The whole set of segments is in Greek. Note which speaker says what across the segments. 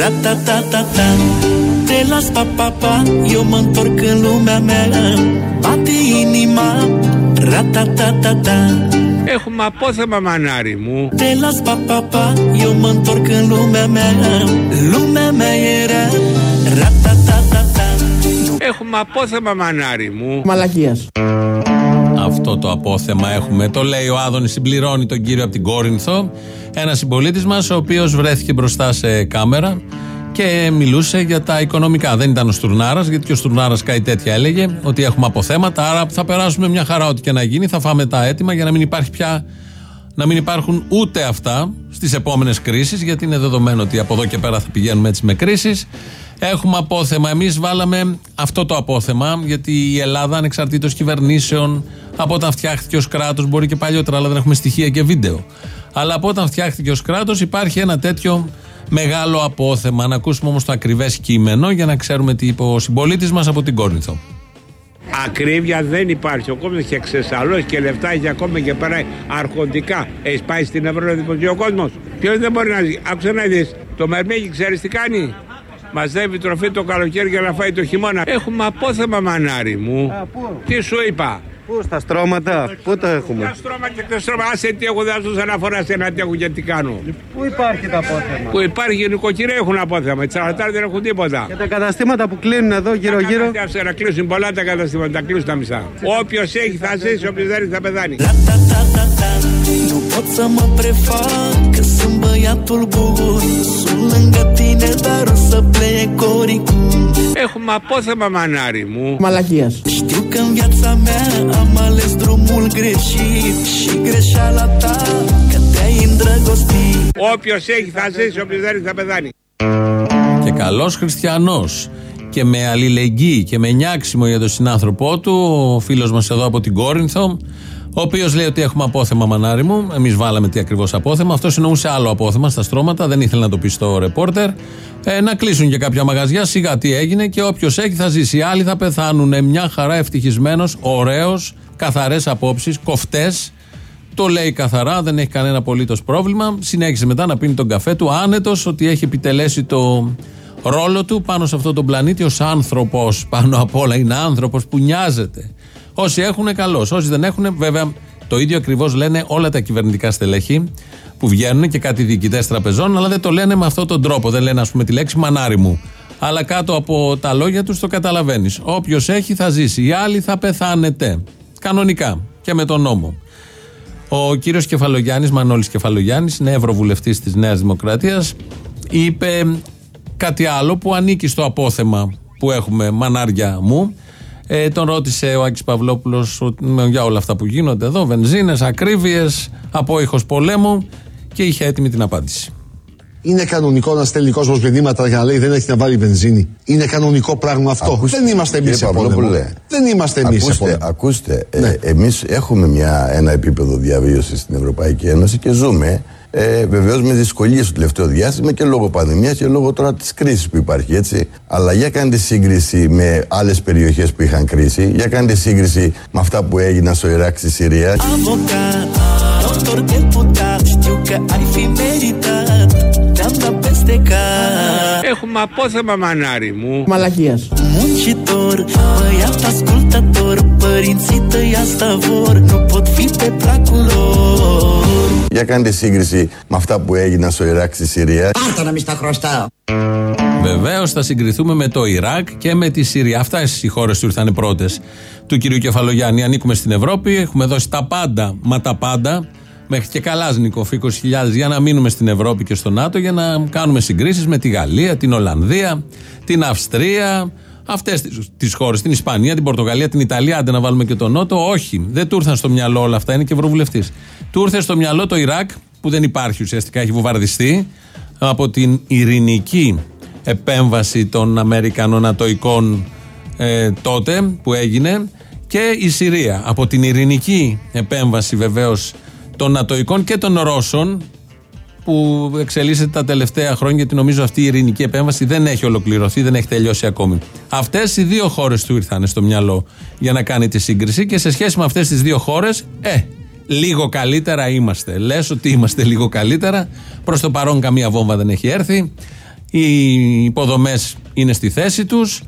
Speaker 1: Ratatatata Te las pa, pa, pa Eu mă întorc în lumea mea Bate inima Ratatatata
Speaker 2: Έχουμε απόθεμα μανάρι μου
Speaker 1: Te las pa, pa, pa Eu mă întorc în lumea mea Lumea mea era Ratatatata
Speaker 2: Έχουμε απόθεμα μανάρι μου
Speaker 3: Μαλακίας.
Speaker 4: Αυτό το απόθεμα έχουμε. Το λέει ο Άδωνης, συμπληρώνει τον κύριο από την Κόρινθο. Ένα συμπολίτης μας, ο οποίος βρέθηκε μπροστά σε κάμερα και μιλούσε για τα οικονομικά. Δεν ήταν ο Στουρνάρας, γιατί και ο Στουρνάρας κάτι τέτοια έλεγε, ότι έχουμε αποθέματα. Άρα θα περάσουμε μια χαρά, ό,τι και να γίνει. Θα φάμε τα έτοιμα για να μην υπάρχει πια. Να μην υπάρχουν ούτε αυτά στις επόμενες κρίσεις, γιατί είναι δεδομένο ότι από εδώ και πέρα θα πηγαίνουμε έτσι με κρίσεις. Έχουμε απόθεμα. Εμείς βάλαμε αυτό το απόθεμα, γιατί η Ελλάδα, ανεξαρτήτως κυβερνήσεων, από όταν φτιάχτηκε ως κράτος, μπορεί και παλιότερα, αλλά δεν έχουμε στοιχεία και βίντεο. Αλλά από όταν φτιάχτηκε ως κράτος, υπάρχει ένα τέτοιο μεγάλο απόθεμα. Να ακούσουμε όμως το ακριβές κείμενο για να ξέρουμε τι είπε ο συμπολίτης μας από την Κόρινθο.
Speaker 2: Ακρίβεια δεν υπάρχει. Ο κόσμος έχει εξεσαλώσει και λεφτά έχει ακόμα και πέρα αρχοντικά. Έχει πάει στην Ευρώπη να δημοσιοποιεί ο κόσμος. Ποιος δεν μπορεί να ζει. Άκουσε να δεις. Το μερμέγι ξέρεις τι κάνει; Μαζεύει τροφή το καλοκαίρι για να φάει το χειμώνα. Έχουμε απόθεμα μανάρι μου. Τι σου είπα;
Speaker 5: Πού, στα στρώματα, πού το
Speaker 2: Τα
Speaker 5: έχουμε.
Speaker 2: στρώμα και τα στρώμα. Άσε τι έχω δώσει αναφορά σε ένα τι έχω και τι κάνω.
Speaker 5: Πού υπάρχει το απόθεμα;
Speaker 2: Που υπάρχει νοικοκυρία έχουν απόθεμα. Οι τσαρατάροι δεν έχουν τίποτα.
Speaker 5: Και τα καταστήματα που κλείνουν εδώ γύρω-γύρω;
Speaker 2: Καταστήματα, να κλείσουν πολλά τα καταστήματα, τα κλείσουν τα μισά. Όποιος έχει θα ζήσει, όποιος δεν έχει θα πεθάνει.
Speaker 1: Ratatatata Nu pot să mă prefac Că sunt băiatul bun Sunt lângă tine Dar o să plec oricum
Speaker 2: Έχουμε απόθεμα μανάρι μου.
Speaker 3: Μαλακίας.
Speaker 1: Știu că în viața mea Am ales drumul greșit Și greșeala ta Că te-ai îndrăgostit
Speaker 2: Όποιος έχει θα ζήσει, όποιος δεν έχει θα πεθάνει.
Speaker 4: Και καλός χριστιανός. Και με αλληλεγγύη και με νιάξιμο για τον συνάνθρωπό του, ο φίλος μας εδώ από την Κόρινθο, ο οποίος λέει ότι έχουμε απόθεμα μανάρι μου. Εμείς βάλαμε τι ακριβώς απόθεμα. Αυτός εννοούσε άλλο απόθεμα στα στρώματα, δεν ήθελε να το πει στο ρεπόρτερ. Ε, να κλείσουν και κάποια μαγαζιά, σιγά τι έγινε και όποιος έχει θα ζήσει. Οι άλλοι θα πεθάνουν. Μια χαρά ευτυχισμένος, ωραίος, καθαρές απόψεις, κοφτές. Το λέει καθαρά, δεν έχει κανένα απολύτως πρόβλημα. Συνέχισε μετά να πίνει τον καφέ του, άνετος ότι έχει επιτελέσει το ρόλο του πάνω σε αυτόν τον πλανήτη ως άνθρωπος. Πάνω απ' όλα είναι άνθρωπος που νοιάζεται. Όσοι έχουν, καλώς. Όσοι δεν έχουν, βέβαια, το ίδιο ακριβώς λένε όλα τα κυβερνητικά στελέχη που βγαίνουν και κάτι διοικητές τραπεζών, αλλά δεν το λένε με αυτόν τον τρόπο. Δεν λένε, ας πούμε, τη λέξη μανάρι μου. Αλλά κάτω από τα λόγια τους το καταλαβαίνεις. Όποιος έχει θα ζήσει. Οι άλλοι θα πεθάνετε. Κανονικά και με τον νόμο. Ο κύριος Κεφαλογιάννης, Μανώλης Κεφαλογιάννης, είναι ευρωβουλευτής της Νέας Δημοκρατίας, είπε κάτι άλλο που ανήκει στο απόθεμα που έχουμε, μανάρια μου. Ε, τον ρώτησε ο Άκης Παυλόπουλος ότι- για όλα αυτά που γίνονται εδώ, βενζίνες, ακρίβειες, απόϊχος πολέμου και είχε έτοιμη την απάντηση.
Speaker 6: Είναι κανονικό να στέλνει κόσμος μηνύματα για να λέει δεν έχει να βάλει βενζίνη; Είναι κανονικό πράγμα αυτό;
Speaker 7: Ακούστε,
Speaker 6: δεν είμαστε εμείς
Speaker 7: κύριε
Speaker 6: σε πόλεμο.
Speaker 7: Παπαδόπουλε,
Speaker 6: Δεν είμαστε εμείς σε
Speaker 7: Ακούστε,
Speaker 6: πόλεμο.
Speaker 7: ακούστε
Speaker 6: Ναι.
Speaker 7: ε, εμείς έχουμε μια, ένα επίπεδο διαβίωσης στην Ευρωπαϊκή Ένωση και ζούμε ε, βεβαίως με δυσκολίες το τελευταίο διάστημα και λόγω πανδημίας και λόγω τώρα της κρίσης που υπάρχει, έτσι. Αλλά για κάντε σύγκριση με άλλες περιοχές που είχαν κρίση, για κάντε σύγκριση με αυτά που έγιναν στο Ιράκ, στη Συρία.
Speaker 1: Avocat, doctor, deputat Știu că ai fi meritat Te-am dat peste cap
Speaker 2: Έχουμε απόθεμα μανάρι μου.
Speaker 3: Μαλακίας.
Speaker 1: Muncitor, băiat ascultător Părinții tăi asta vor Nu pot fi pe placul lor
Speaker 7: Για κάντε σύγκριση με αυτά που έγιναν στο Ιράκ, στη Συρία.
Speaker 3: Πάρτα να μη στα χρωστάω.
Speaker 4: Βεβαίως θα συγκριθούμε με το Ιράκ και με τη Συρία. Αυτά οι χώρες του ήρθαν πρώτες του κυρίου Κεφαλογιάννη. Ανήκουμε στην Ευρώπη, έχουμε δώσει τα πάντα, μα τα πάντα, μέχρι και καλάζνικο 20.000 για να μείνουμε στην Ευρώπη και στο ΝΑΤΟ για να κάνουμε συγκρίσεις με τη Γαλλία, την Ολλανδία, την Αυστρία, αυτές τις χώρες, την Ισπανία, την Πορτογαλία, την Ιταλία. Άντε να βάλουμε και τον Νότο. Όχι, δεν του ήρθαν στο μυαλό όλα αυτά, είναι και ευρωβουλευτής. Του ήρθε στο μυαλό το Ιράκ, που δεν υπάρχει ουσιαστικά, έχει βομβαρδιστεί από την ειρηνική επέμβαση των Αμερικανονατοικών ε, τότε που έγινε και η Συρία. Από την ειρηνική επέμβαση βεβαίως των Νατοικών και των Ρώσων που εξελίσσεται τα τελευταία χρόνια γιατί νομίζω αυτή η ειρηνική επέμβαση δεν έχει ολοκληρωθεί, δεν έχει τελειώσει ακόμη. Αυτές οι δύο χώρες του ήρθαν στο μυαλό για να κάνει τη σύγκριση και σε σχέση με αυτές τις δύο χώρες, ε, λίγο καλύτερα είμαστε. Λες ότι είμαστε λίγο καλύτερα. Προς το παρόν καμία βόμβα δεν έχει έρθει. Οι υποδομές είναι στη θέση τους.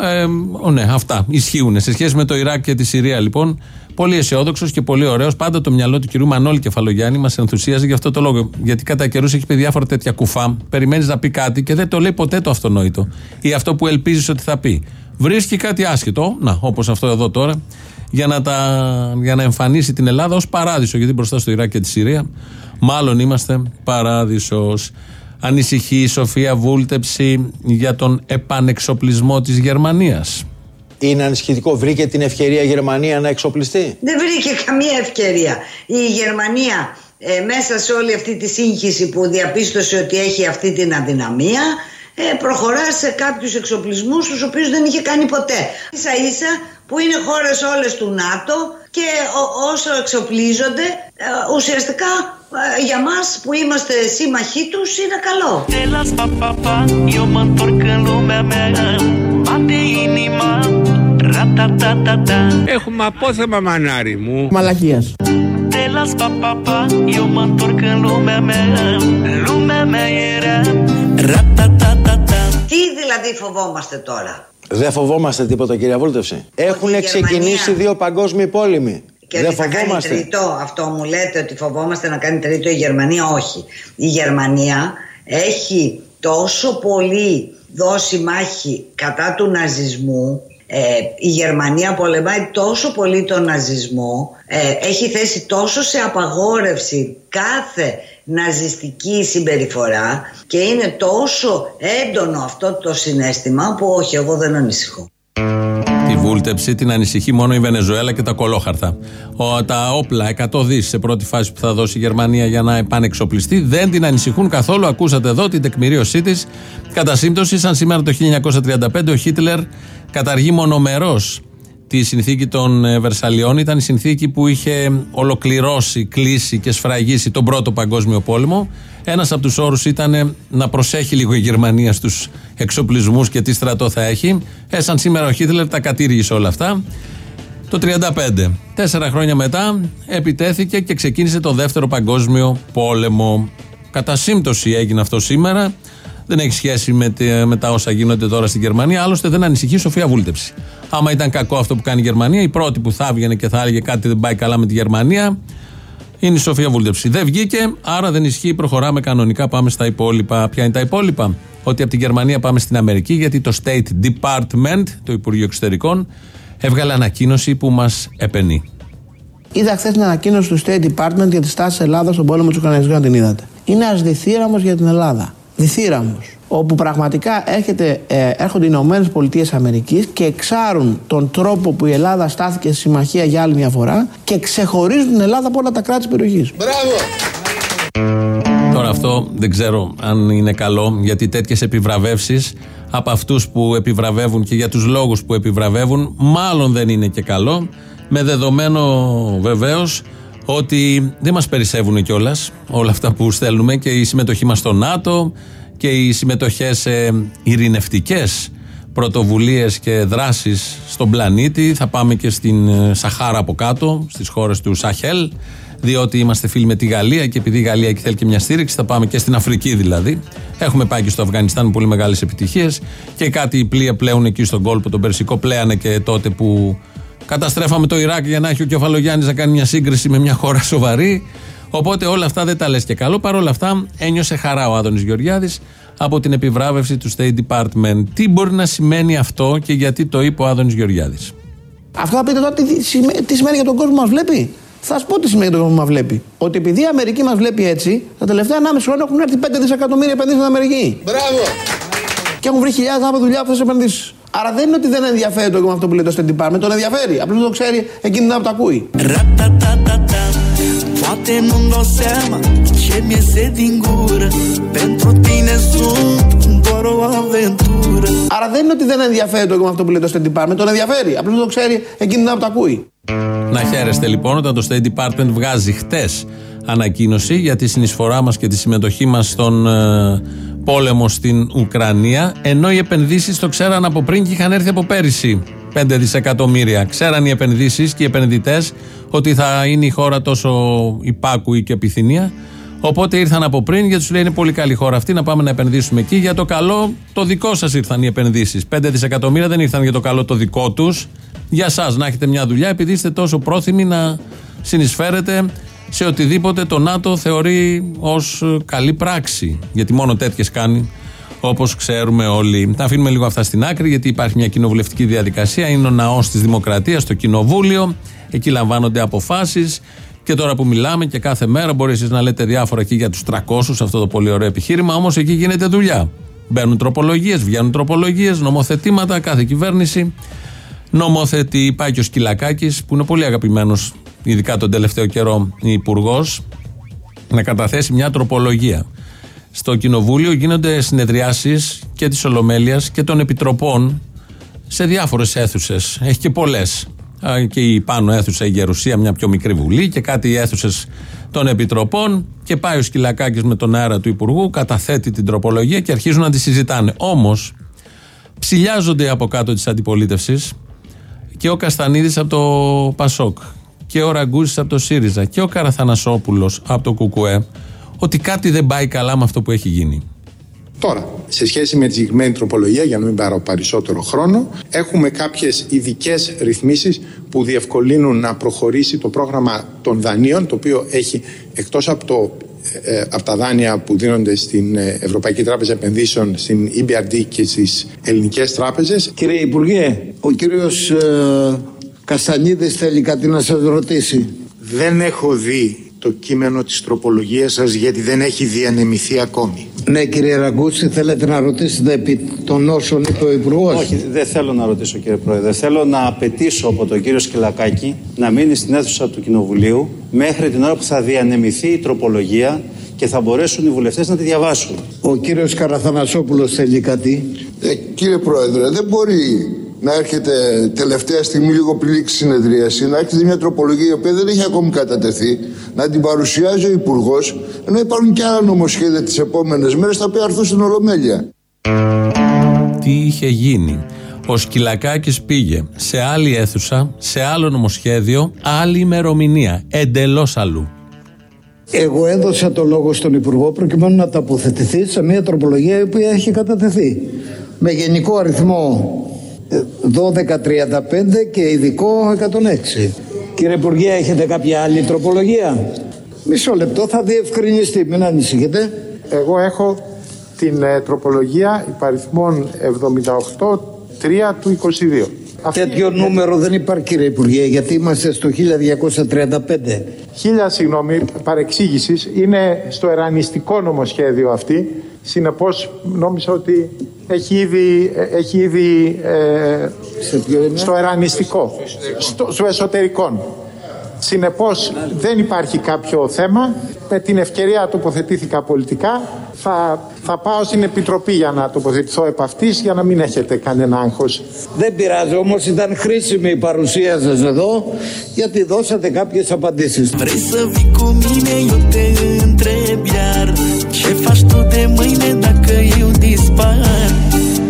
Speaker 4: Ε, ναι, αυτά ισχύουν. Σε σχέση με το Ιράκ και τη Συρία, λοιπόν, πολύ αισιόδοξος και πολύ ωραίος. Πάντα το μυαλό του κυρίου Μανώλη Κεφαλογιάννη μας ενθουσίαζε γι' αυτό το λόγο. Γιατί κατά καιρούς έχει πει διάφορα τέτοια κουφά. Περιμένεις να πει κάτι και δεν το λέει ποτέ το αυτονόητο. Ή αυτό που ελπίζεις ότι θα πει. Βρίσκει κάτι άσχετο, να, όπως αυτό εδώ τώρα, για να, τα, για να εμφανίσει την Ελλάδα ως παράδεισο. Γιατί μπροστά στο Ιράκ και τη Συρία, μάλλον είμαστε παράδεισος. Ανησυχεί η Σοφία Βούλτεψη για τον επανεξοπλισμό της Γερμανίας.
Speaker 5: Είναι ανησυχητικό. Βρήκε την ευκαιρία η Γερμανία να εξοπλιστεί;
Speaker 8: Δεν βρήκε καμία ευκαιρία. Η Γερμανία ε, μέσα σε όλη αυτή τη σύγχυση που διαπίστωσε ότι έχει αυτή την αδυναμία ε, προχωρά σε κάποιους εξοπλισμούς τους οποίους δεν είχε κάνει ποτέ. Ίσα ίσα που είναι χώρες όλες του ΝΑΤΟ και όσο εξοπλίζονται ε, ουσιαστικά ε, για μας που είμαστε σύμμαχοί τους είναι καλό.
Speaker 2: Έχουμε απόθεμα μανάρι μου.
Speaker 3: Μαλακίας.
Speaker 8: Τι δηλαδή φοβόμαστε τώρα;
Speaker 5: Δεν φοβόμαστε τίποτα, κυρία Βούλτευση. Έχουν ξεκινήσει δύο παγκόσμιοι πόλεμοι.
Speaker 8: Και δεν θα κάνει τρίτο, αυτό μου λέτε ότι φοβόμαστε να κάνει τρίτο η Γερμανία. Όχι. Η Γερμανία έχει τόσο πολύ δώσει μάχη κατά του ναζισμού ε, η Γερμανία πολεμάει τόσο πολύ τον ναζισμό ε, έχει θέσει τόσο σε απαγόρευση κάθε ναζιστική συμπεριφορά και είναι τόσο έντονο αυτό το συνέστημα που όχι εγώ δεν ανησυχώ.
Speaker 4: Τη βούλτεψη την ανησυχεί μόνο η Βενεζουέλα και τα κολόχαρτα. Ο, τα όπλα, 100 δις σε πρώτη φάση που θα δώσει η Γερμανία για να επανεξοπλιστεί, δεν την ανησυχούν καθόλου. Ακούσατε εδώ την τεκμηρίωσή της. Κατά σύμπτωση, σαν σήμερα το 1935 ο Χίτλερ καταργεί μονομερός τη συνθήκη των ε, Βερσαλιών. Ήταν η συνθήκη που είχε ολοκληρώσει, κλείσει και σφραγίσει τον Πρώτο Παγκόσμιο Πόλεμο. Ένας από τους όρους ήταν να προσέχει λίγο η Γερμανία στους εξοπλισμούς και τι στρατό θα έχει. Ε, σαν σήμερα ο Χίτλερ τα κατήργησε όλα αυτά. Το 1935. Τέσσερα χρόνια μετά επιτέθηκε και ξεκίνησε το Δεύτερο Παγκόσμιο Πόλεμο. Κατά σύμπτωση έγινε αυτό σήμερα. Δεν έχει σχέση με, με τα όσα γίνονται τώρα στην Γερμανία. Άλλωστε δεν ανησυχεί η Σοφία Βούλτεψη. Άμα ήταν κακό αυτό που κάνει η Γερμανία, η πρώτη που θα έβγαινε και θα έλεγε κάτι δεν πάει καλά με τη Γερμανία είναι η Σοφία Βούλτεψη. Δεν βγήκε, άρα δεν ισχύει. Προχωράμε κανονικά. Πάμε στα υπόλοιπα. Ποια είναι τα υπόλοιπα; Ότι από τη Γερμανία πάμε στην Αμερική, γιατί το State Department, το Υπουργείο Εξωτερικών, έβγαλε ανακοίνωση που μας επενεί.
Speaker 9: Είδα χθες την ανακοίνωση του State Department για τη στάση Ελλάδας στον πόλεμο του Ουκρανικού. Την είδατε. Είναι ένας για την Ελλάδα. Διθύραμος όπου πραγματικά έρχεται, ε, έρχονται οι Ηνωμένες Πολιτείες Αμερικής και εξάρουν τον τρόπο που η Ελλάδα στάθηκε στη συμμαχία για άλλη μια φορά και ξεχωρίζουν την Ελλάδα από όλα τα κράτη της περιοχής.
Speaker 5: Μπράβο!
Speaker 4: Τώρα αυτό δεν ξέρω αν είναι καλό γιατί τέτοιες επιβραβεύσεις από αυτούς που επιβραβεύουν και για τους λόγους που επιβραβεύουν μάλλον δεν είναι και καλό με δεδομένο βεβαίως ότι δεν μας περισσεύουν κιόλας όλα αυτά που στέλνουμε και η συμμετοχή μας στο ΝΑΤΟ και οι συμμετοχές σε ειρηνευτικές πρωτοβουλίες και δράσεις στον πλανήτη. Θα πάμε και στην ε, Σαχάρα από κάτω, στις χώρες του Σαχέλ, διότι είμαστε φίλοι με τη Γαλλία και επειδή η Γαλλία εκεί θέλει και μια στήριξη, θα πάμε και στην Αφρική δηλαδή. Έχουμε πάει και στο Αφγανιστάν με πολύ μεγάλες επιτυχίες και κάτι πλοία πλέον εκεί στον κόλπο, τον Περσικό, πλέανε και τότε που καταστρέφαμε το Ιράκ για να έχει ο Κεφαλογιάννης να κάνει μια σύγκριση με μια χώρα σοβαρή. Οπότε όλα αυτά δεν τα λες και καλό. Παρ' όλα αυτά ένιωσε χαρά ο Άδωνης Γεωργιάδης από την επιβράβευση του State Department. Τι μπορεί να σημαίνει αυτό και γιατί το είπε ο Άδωνης Γεωργιάδης;
Speaker 9: Αυτό θα πείτε τώρα τι, σημαίνει για τον κόσμο που μας βλέπει; Θα σας πω τι σημαίνει για τον κόσμο που μας βλέπει. Ότι επειδή η Αμερική μας βλέπει έτσι, τα τελευταία 1,5 χρόνια έχουν έρθει 5 δισεκατομμύρια επενδύσεις στην Αμερική.
Speaker 5: Μπράβο!
Speaker 9: Και έχουν βρει χιλιάδες άνθρωποι δουλειά από αυτές τις επενδύσεις. Άρα δεν είναι ότι δεν ενδιαφέρει το αυτό που λέει το State Department, τον ενδιαφέρει. Απλώς το ξέρει εκείνη την που το ακούει. Poate nu-mi dau seama ce mi-e din gură Pentru tine sunt doar o aventură Άρα δεν είναι ότι δεν ενδιαφέρει το αυτό που λέει το State Department, τον ενδιαφέρει. Απλώς το ξέρει εκείνη την που το ακούει.
Speaker 4: Να χαίρεστε λοιπόν όταν το State Department βγάζει χτες ανακοίνωση για τη συνεισφορά μας και τη συμμετοχή μας στον ε, πόλεμο στην Ουκρανία, ενώ οι επενδύσεις το ξέραν από πριν και είχαν έρθει από πέρυσι. 5 δισεκατομμύρια. Ξέραν οι επενδύσεις και οι επενδυτές ότι θα είναι η χώρα τόσο υπάκουη και επιθυμία, Οπότε ήρθαν από πριν γιατί σου λέει είναι πολύ καλή χώρα αυτή να πάμε να επενδύσουμε εκεί. Για το καλό το δικό σας ήρθαν οι επενδύσεις. 5 δισεκατομμύρια δεν ήρθαν για το καλό το δικό τους. Για εσά να έχετε μια δουλειά επειδή είστε τόσο πρόθυμοι να συνεισφέρετε σε οτιδήποτε το ΝΑΤΟ θεωρεί ως καλή πράξη. Γιατί μόνο τέτοιες κάνει όπως ξέρουμε όλοι. Θα αφήνουμε λίγο αυτά στην άκρη, γιατί υπάρχει μια κοινοβουλευτική διαδικασία. Είναι ο ναός της Δημοκρατίας, το Κοινοβούλιο. Εκεί λαμβάνονται αποφάσεις. Και τώρα που μιλάμε και κάθε μέρα μπορεί εσείς να λέτε διάφορα εκεί για τους 300, αυτό το πολύ ωραίο επιχείρημα, όμως εκεί γίνεται δουλειά. Μπαίνουν τροπολογίες, βγαίνουν τροπολογίες, νομοθετήματα, κάθε κυβέρνηση νομοθετεί. Πάει και ο Σκυλακάκης, που είναι πολύ αγαπημένος, ειδικά τον τελευταίο καιρό, υπουργός, να καταθέσει μια τροπολογία. Στο Κοινοβούλιο γίνονται συνεδριάσεις και της Ολομέλειας και των Επιτροπών σε διάφορες αίθουσες. Έχει και πολλές. Και η πάνω αίθουσα η Γερουσία, μια πιο μικρή βουλή και κάτι αίθουσες των Επιτροπών. Και πάει ο Σκυλακάκης με τον αέρα του Υπουργού, καταθέτει την τροπολογία και αρχίζουν να τη συζητάνε. Όμως, ψηλιάζονται από κάτω της αντιπολίτευσης και ο Καστανίδης από το Πασόκ και ο Ραγκούση από το ΣΥΡΙΖΑ και ο Καραθανασόπουλος από το ΚΚΕ ότι κάτι δεν πάει καλά με αυτό που έχει γίνει.
Speaker 10: Τώρα, σε σχέση με τη συγκεκριμένη τροπολογία, για να μην πάρω περισσότερο χρόνο, έχουμε κάποιες ειδικές ρυθμίσεις που διευκολύνουν να προχωρήσει το πρόγραμμα των δανείων, το οποίο έχει εκτός από, το, ε, από τα δάνεια που δίνονται στην ε, Ευρωπαϊκή Τράπεζα Επενδύσεων, στην EBRD και στις ελληνικές τράπεζες.
Speaker 6: Κύριε Υπουργέ, ο κύριος ε, Καστανίδη θέλει κάτι να σας ρωτήσει.
Speaker 10: Δεν έχω δει το κείμενο της τροπολογίας σας γιατί δεν έχει διανεμηθεί ακόμη.
Speaker 6: Ναι κύριε Ραγκούση θέλετε να ρωτήσετε επί των όσων είπε ο Υπουργός;
Speaker 11: Όχι δεν θέλω να ρωτήσω κύριε Πρόεδρε. Θέλω να απαιτήσω από τον κύριο Σκυλακάκη να μείνει στην αίθουσα του Κοινοβουλίου μέχρι την ώρα που θα διανεμηθεί η τροπολογία και θα μπορέσουν οι βουλευτές να τη διαβάσουν.
Speaker 6: Ο κύριος Καραθανασόπουλος θέλει κάτι.
Speaker 12: Ε, κύριε Πρόεδρε δεν μπορεί να έρχεται τελευταία στιγμή, λίγο πριν λήξει συνεδρίαση, να έρχεται μια τροπολογία η οποία δεν έχει ακόμη κατατεθεί, να την παρουσιάζει ο Υπουργός, ενώ υπάρχουν και άλλα νομοσχέδια τις επόμενες μέρες τα οποία έρθουν στην Ολομέλεια.
Speaker 4: Τι είχε γίνει; Ο Σκυλακάκης πήγε σε άλλη αίθουσα, σε άλλο νομοσχέδιο, άλλη ημερομηνία. Εντελώς αλλού.
Speaker 6: Εγώ έδωσα το λόγο στον Υπουργό προκειμένου να τοποθετηθεί σε μια τροπολογία η οποία έχει κατατεθεί. Με γενικό αριθμό 1235 και ειδικό 106. Κύριε Υπουργέ, έχετε κάποια άλλη τροπολογία; Μισό λεπτό, θα διευκρινιστεί, μην ανησυχείτε.
Speaker 10: Εγώ έχω την ε, τροπολογία υπαριθμών 78 3 του 22.
Speaker 6: Τέτοιο νούμερο δεν υπάρχει κύριε Υπουργέ γιατί είμαστε στο 1235.
Speaker 10: Χίλια συγγνώμη παρεξήγησης είναι στο ερανιστικό νομοσχέδιο αυτή συνεπώς νόμιζα ότι έχει ήδη, έχει ήδη ε, στο ερανιστικό στο, στο εσωτερικό Συνεπώς δεν υπάρχει κάποιο θέμα. Με την ευκαιρία τοποθετήθηκα πολιτικά. Θα, θα πάω στην Επιτροπή για να τοποθετηθώ επ' αυτής, για να μην έχετε κανένα άγχος.
Speaker 6: Δεν πειράζει όμως ήταν χρήσιμη η παρουσία σας εδώ γιατί δώσατε κάποιες απαντήσεις.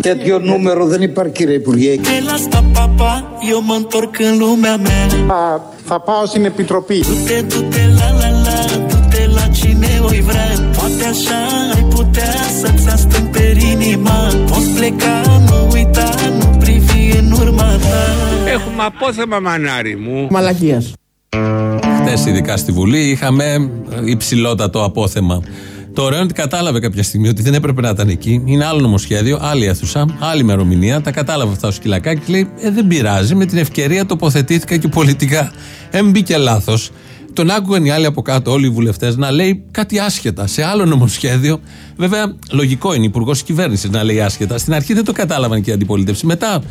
Speaker 6: Τέτοιο νούμερο δεν υπάρχει κύριε Υπουργέ.
Speaker 10: Θα, θα πάω στην Επιτροπή.
Speaker 2: Έχουμε απόθεμα μανάρι μου.
Speaker 9: Μαλακίας.
Speaker 4: Χθε, ειδικά στη Βουλή, είχαμε υψηλότατο απόθεμα. Το ωραίο είναι ότι κατάλαβε κάποια στιγμή ότι δεν έπρεπε να ήταν εκεί. Είναι άλλο νομοσχέδιο, άλλη αίθουσα, άλλη ημερομηνία. Τα κατάλαβε αυτά ο Σκυλακάκη. Λέει: ε, Δεν πειράζει, με την ευκαιρία τοποθετήθηκα και πολιτικά. Ε, μπήκε λάθος. Τον άκουγαν οι άλλοι από κάτω, όλοι οι βουλευτές, να λέει κάτι άσχετα σε άλλο νομοσχέδιο. Βέβαια, λογικό είναι υπουργός κυβέρνησης να λέει άσχετα. Στην αρχή δεν το κατάλαβαν και οι αντιπολίτευση. Μετά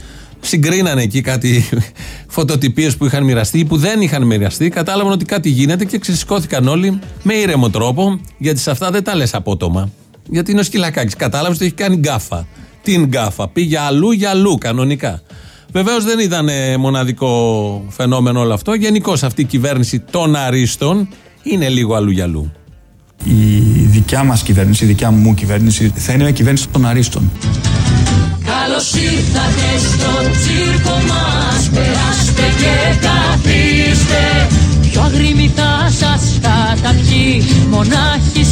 Speaker 4: συγκρίνανε εκεί κάτι φωτοτυπίες που είχαν μοιραστεί ή που δεν είχαν μοιραστεί, κατάλαβαν ότι κάτι γίνεται και ξεσηκώθηκαν όλοι με ήρεμο τρόπο, γιατί σε αυτά δεν τα λες απότομα. Γιατί είναι ο Σκυλακάκης. Κατάλαβες ότι έχει κάνει γκάφα. Την γκάφα; Πήγε αλλού για αλλού κανονικά. Βεβαίως δεν ήταν ε, μοναδικό φαινόμενο όλο αυτό. Γενικώς αυτή η κυβέρνηση των αρίστων είναι λίγο αλλού για αλλού.
Speaker 13: Η δικιά μας κυβέρνηση, η δικιά μου κυβέρνηση θα είναι μια κυβέρνηση των αρίστων.
Speaker 14: Καλώς ήρθατε στο τσίρκο μας. Περάστε και καθίστε. Ποιο αγρίμι θα σας καταπιεί. Μονάχη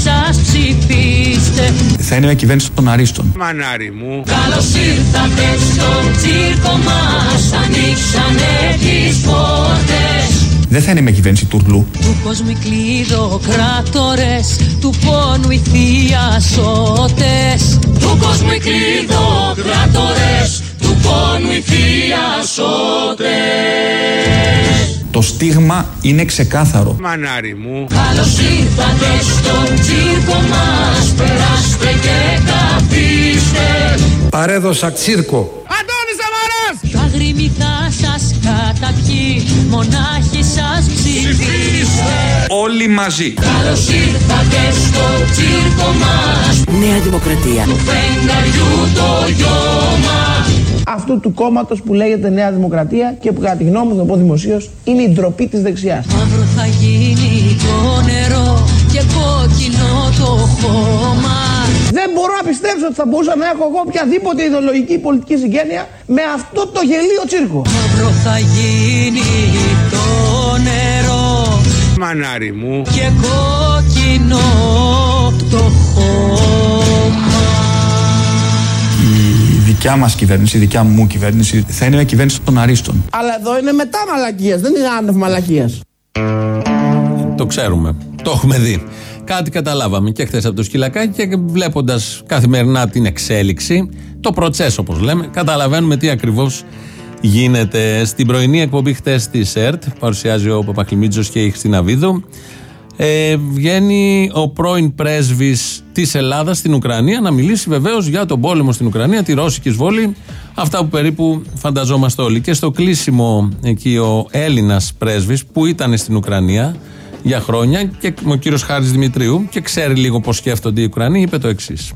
Speaker 13: Θα είναι μια κυβέρνηση των Αρίστων.
Speaker 2: Μανάρι μου.
Speaker 14: Καλώς ήρθατε στο τσίρκο μας. Ανοίξανε τις πόρτες
Speaker 13: Δεν θα είναι μια κυβέρνηση τουρλού.
Speaker 14: Του κόσμου οι κλειδοκράτορες Του πόνου οι θειασότες Του κόσμου οι κλειδοκράτορες Του πόνου οι θειασότες
Speaker 13: Το στίγμα είναι ξεκάθαρο.
Speaker 2: Μανάρι μου.
Speaker 14: Καλώς ήρθατε στο τσίρκο μας Περάστε και καθίστε
Speaker 15: Παρέδωσα τσίρκο.
Speaker 14: Αντώνης Σαμαράς Τα γρήμη θα σας καταπιεί Μονάχοι σας ψηφίστε
Speaker 13: Όλοι μαζί.
Speaker 14: Καλώς ήρθατε στο τσίρκο μας
Speaker 16: Νέα Δημοκρατία.
Speaker 14: Του φεγγαριού το γιώμα
Speaker 9: Αυτού του κόμματος που λέγεται Νέα Δημοκρατία και που κατά τη γνώμη μου, θα πω δημοσίως, είναι η ντροπή της δεξιάς.
Speaker 14: Μαύρο θα γίνει το νερό Και κόκκινο το χώμα
Speaker 9: Δεν μπορώ να πιστέψω ότι θα μπορούσα να έχω εγώ οποιαδήποτε ιδεολογική πολιτική συγγένεια με αυτό το γελίο τσίρκο.
Speaker 14: Μαύρο θα γίνει το νερό
Speaker 2: Μανάρι μου.
Speaker 14: Και κόκκινο το χώμα
Speaker 13: Η δικιά μας κυβέρνηση, η δικιά μου κυβέρνηση θα είναι μια κυβέρνηση των Αρίστων.
Speaker 9: Αλλά εδώ είναι μετά μαλακία, δεν είναι άνευ μαλακίας.
Speaker 4: Το ξέρουμε. Το έχουμε δει. Κάτι καταλάβαμε και χθες από το σκυλακάκι και βλέποντας καθημερινά την εξέλιξη, το προτσέσο όπως λέμε, καταλαβαίνουμε τι ακριβώς γίνεται. Στην πρωινή εκπομπή χθες της ΕΡΤ, παρουσιάζει ο Παπαχλημίτζος και η Χριστίνα Βίδου, ε, βγαίνει ο πρώην πρέσβης της Ελλάδας στην Ουκρανία να μιλήσει βεβαίως για τον πόλεμο στην Ουκρανία, τη ρώσικη εισβόλη, αυτά που περίπου φανταζόμαστε όλοι. Και στο κλείσιμο εκεί ο Έλληνας πρέσβης που ήταν στην Ουκρανία για χρόνια και ο κύριος Χάρης Δημητρίου και ξέρει λίγο πώς σκέφτονται οι Ουκρανοί, είπε το εξής.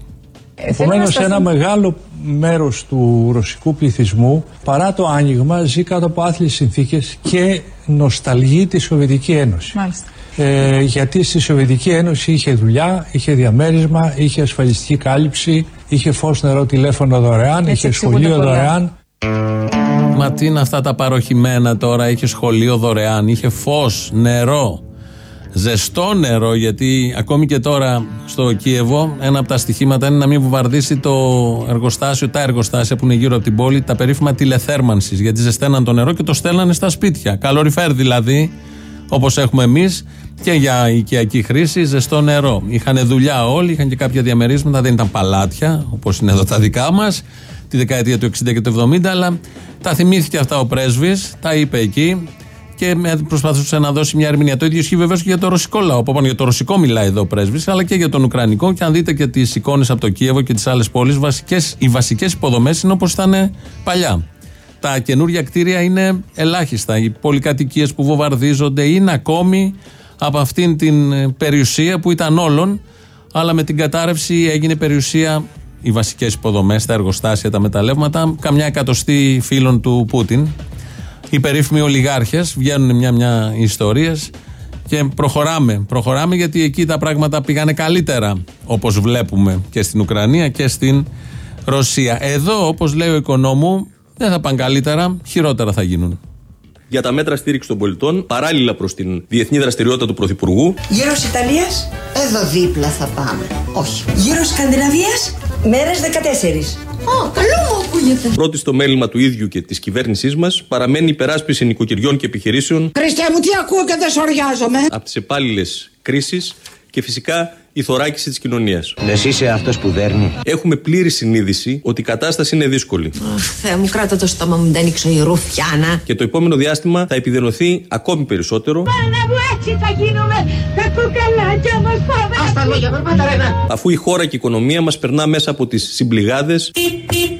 Speaker 15: Επομένως, ένα μεγάλο μέρος του ρωσικού πληθυσμού, παρά το άνοιγμα, ζει κάτω από άθλιες συνθήκες και νοσταλγεί τη Σοβιετική Ένωση.
Speaker 17: Μάλιστα.
Speaker 15: Ε, γιατί στη Σοβιετική Ένωση είχε δουλειά, είχε διαμέρισμα, είχε ασφαλιστική κάλυψη, είχε φως νερό τηλέφωνο δωρεάν,
Speaker 17: Έτσι
Speaker 15: είχε
Speaker 17: εξηγούνται
Speaker 15: σχολείο
Speaker 17: πολλά.
Speaker 15: δωρεάν.
Speaker 4: Μα τι είναι αυτά τα παροχημένα τώρα, είχε σχολείο δωρεάν, είχε φως, νερό, ζεστό νερό, γιατί ακόμη και τώρα στο Κίεβο ένα από τα στοιχήματα είναι να μην βομβαρδίσει το εργοστάσιο, τα εργοστάσια που είναι γύρω από την πόλη, τα περίφημα τηλεθέρμανσης. Γιατί ζεσταίναν το νερό και το στέλνανε στα σπίτια. Καλοριφέρ δηλαδή, όπως έχουμε εμείς, και για οικιακή χρήση, ζεστό νερό. Είχαν δουλειά όλοι, είχαν και κάποια διαμερίσματα, δεν ήταν παλάτια, όπως είναι εδώ τα δικά μας, τη δεκαετία του 60 και του 70, αλλά τα θυμήθηκε αυτά ο πρέσβης, τα είπε εκεί και με- προσπαθούσε να δώσει μια ερμηνεία. Το ίδιο ισχύει βεβαίως και για το ρωσικό λαό. Που για το ρωσικό μιλάει εδώ ο πρέσβης, αλλά και για τον Ουκρανικό. Και αν δείτε και τις εικόνες από το Κίεβο και τις άλλες πόλεις, βασικές, οι βασικές υποδομές είναι όπως ήταν παλιά. Τα καινούργια κτίρια είναι ελάχιστα. Οι πολυκατοικίες που βομβαρδίζονται είναι ακόμη από αυτήν την ε, περιουσία που ήταν όλων, αλλά με την κατάρρευση έγινε περιουσία οι βασικές υποδομές, τα εργοστάσια, τα μεταλλεύματα, καμιά εκατοστή φίλων του Πούτιν. Οι περίφημοι ολιγάρχες βγαίνουν μια-μια ιστορίες και προχωράμε. Προχωράμε γιατί εκεί τα πράγματα πήγανε καλύτερα, όπως βλέπουμε και στην Ουκρανία και στην Ρωσία. Εδώ, όπως λέει ο οικονόμου, δεν θα πάνε καλύτερα, χειρότερα θα γίνουν.
Speaker 18: για τα μέτρα στήριξης των πολιτών, παράλληλα προς την διεθνή δραστηριότητα του Πρωθυπουργού.
Speaker 19: Γύρω Ιταλίας, εδώ δίπλα θα πάμε. Όχι. Γύρω Σκανδιναβίας, μέρες 14. Ω, καλό μου ακούγεται.
Speaker 18: Πρώτη στο μέλημα του ίδιου και της κυβέρνησής μας παραμένει η υπεράσπιση νοικοκυριών και επιχειρήσεων
Speaker 19: Χριστέ μου, τι ακούω και δεν σοριάζομαι.
Speaker 18: από τις επάλληλες κρίσεις και φυσικά η θωράκιση της κοινωνίας.
Speaker 5: Εσύ είσαι αυτός που δέρνει;
Speaker 18: Έχουμε πλήρη συνείδηση ότι η κατάσταση είναι δύσκολη
Speaker 19: Αχ, Θεέ μου, κράτα το στόμα μου, δεν ανοίξω η ρουφιάνα.
Speaker 18: και το επόμενο διάστημα θα επιδεινωθεί ακόμη περισσότερο
Speaker 14: Πάνα μου έτσι θα γίνουμε Τα κουκαλάκια μας πάμε Ας τα λόγια περπάτα ρε
Speaker 18: αφού η χώρα και η οικονομία μας περνά μέσα από τις συμπληγάδες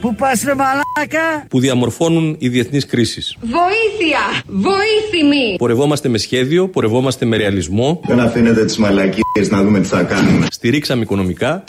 Speaker 14: Πού πας ρε μαλάκα;
Speaker 18: που διαμορφώνουν οι διεθνείς κρίσεις.
Speaker 14: Βοήθεια Βοήθημη
Speaker 18: Πορευόμαστε με σχέδιο, πορευόμαστε με ρεαλισμό.
Speaker 20: Δεν αφήνετε τις μαλακίες να δούμε τι θα κάνουμε.
Speaker 18: Στηρίξαμε οικονομικά.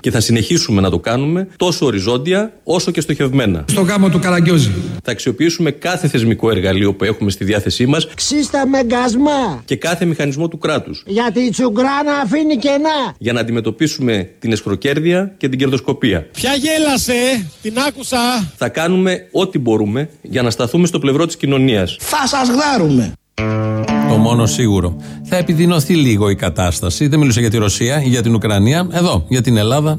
Speaker 18: Και θα συνεχίσουμε να το κάνουμε τόσο οριζόντια όσο και στοχευμένα.
Speaker 15: Στο γάμο του Καραγκιόζη.
Speaker 18: Θα αξιοποιήσουμε κάθε θεσμικό εργαλείο που έχουμε στη διάθεσή μας
Speaker 21: Ξύστα με γκασμά.
Speaker 18: και κάθε μηχανισμό του κράτους
Speaker 21: Γιατί η τσουγκράνα αφήνει κενά.
Speaker 18: για να αντιμετωπίσουμε την εσχροκέρδεια και την κερδοσκοπία.
Speaker 22: Ποια γέλασε, την άκουσα.
Speaker 18: Θα κάνουμε ό,τι μπορούμε για να σταθούμε στο πλευρό της κοινωνίας.
Speaker 21: Θα σας γδάρουμε.
Speaker 4: Το μόνο σίγουρο. Θα επιδεινωθεί λίγο η κατάσταση. Δεν μιλούσα για τη Ρωσία ή για την Ουκρανία. Εδώ, για την Ελλάδα,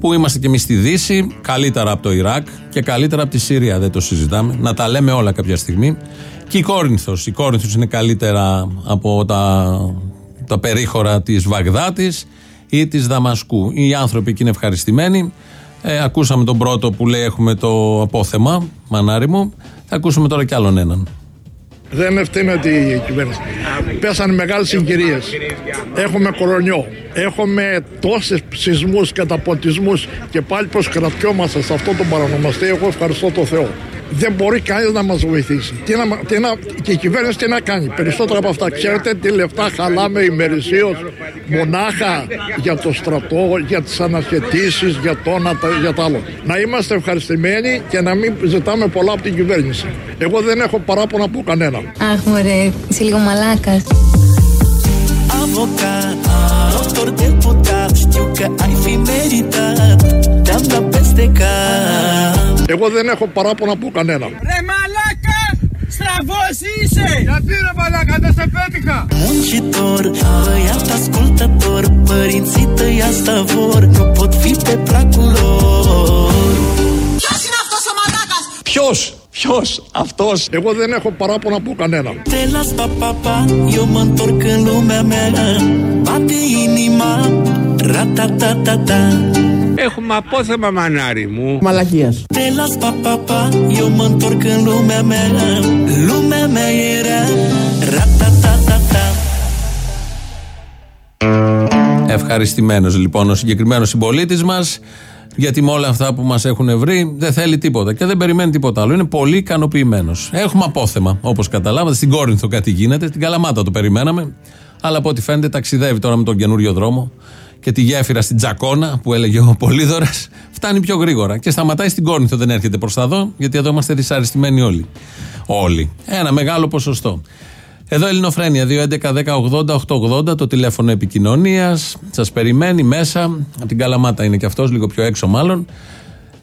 Speaker 4: που είμαστε κι εμείς στη Δύση, καλύτερα από το Ιράκ και καλύτερα από τη Συρία. Δεν το συζητάμε. Να τα λέμε όλα κάποια στιγμή. Και η Κόρινθος. Η Κόρινθος είναι καλύτερα από τα, τα περίχωρα της Βαγδάτης ή της Δαμασκού. Οι άνθρωποι εκεί είναι ευχαριστημένοι. Ε, ακούσαμε τον πρώτο που λέει έχουμε το απόθεμα, μανάρι μου. Θα ακούσουμε τώρα κι άλλον έναν.
Speaker 23: Δεν ευθύνεται η κυβέρνηση. Πέσανε μεγάλες συγκυρίες. Έχουμε κορονιό. Έχουμε τόσες σεισμού, καταποντισμού και πάλι πω κρατιόμαστε σε αυτό το παρανομαστή. Εγώ ευχαριστώ τον Θεό. Δεν μπορεί κανείς να μας βοηθήσει. Τι να, τι να, και η κυβέρνηση τι να κάνει; Περισσότερα από αυτά. Ξέρετε τι λεφτά χαλάμε ημερησίως μονάχα για το στρατό, για τις αναχαιτήσεις, για το ένα, για το άλλο. Να είμαστε ευχαριστημένοι και να μην ζητάμε πολλά από την κυβέρνηση. Εγώ δεν έχω παράπονα από κανένα.
Speaker 16: Αχ, μωρέ, είσαι λίγο μαλάκας.
Speaker 1: Avocat, doctor deputat Știu că ai fi meritat Te-am dat peste cap
Speaker 23: Εγώ δεν έχω παράπονα από κανένα.
Speaker 17: Ρε μαλάκα! Στραβός είσαι! Γιατί ρε μαλάκα, δεν σε πέτυχα!
Speaker 1: Muncitor, băiat ascultător Părinții tăi asta vor Nu pot fi pe placul lor
Speaker 17: Ποιος είναι αυτός ο μαλάκας!
Speaker 23: Ποιος, ποιος, αυτός; Εγώ δεν έχω παράπονα από κανένα.
Speaker 1: Te las pa pa pa Eu mă întorc în lumea mea Bate inima Ratatatata
Speaker 2: Έχουμε απόθεμα μανάρι μου.
Speaker 9: Μαλακίας.
Speaker 1: Te las pa pa pa Eu mă întorc în lumea mea Lumea mea era Ratatatata
Speaker 4: Ευχαριστημένος λοιπόν ο συγκεκριμένος συμπολίτης μας, γιατί με όλα αυτά που μας έχουν βρει δεν θέλει τίποτα και δεν περιμένει τίποτα άλλο. Είναι πολύ ικανοποιημένος. Έχουμε απόθεμα, όπως καταλάβατε. Στην Κόρινθο κάτι γίνεται, στην Καλαμάτα το περιμέναμε. Αλλά από ό,τι φαίνεται ταξιδεύει τώρα με τον καινούριο δρόμο και τη γέφυρα στην Τζακόνα που έλεγε ο Πολύδωρας. Φτάνει πιο γρήγορα και σταματάει στην Κόρινθο. Δεν έρχεται προς τα δω, γιατί εδώ είμαστε δυσαρεστημένοι όλοι. Όλοι. Ένα μεγάλο ποσοστό. Εδώ Ελληνοφρένια 2.11.10.80.880 το τηλέφωνο επικοινωνίας. Σας περιμένει μέσα. Από την Καλαμάτα είναι και αυτός, λίγο πιο έξω μάλλον.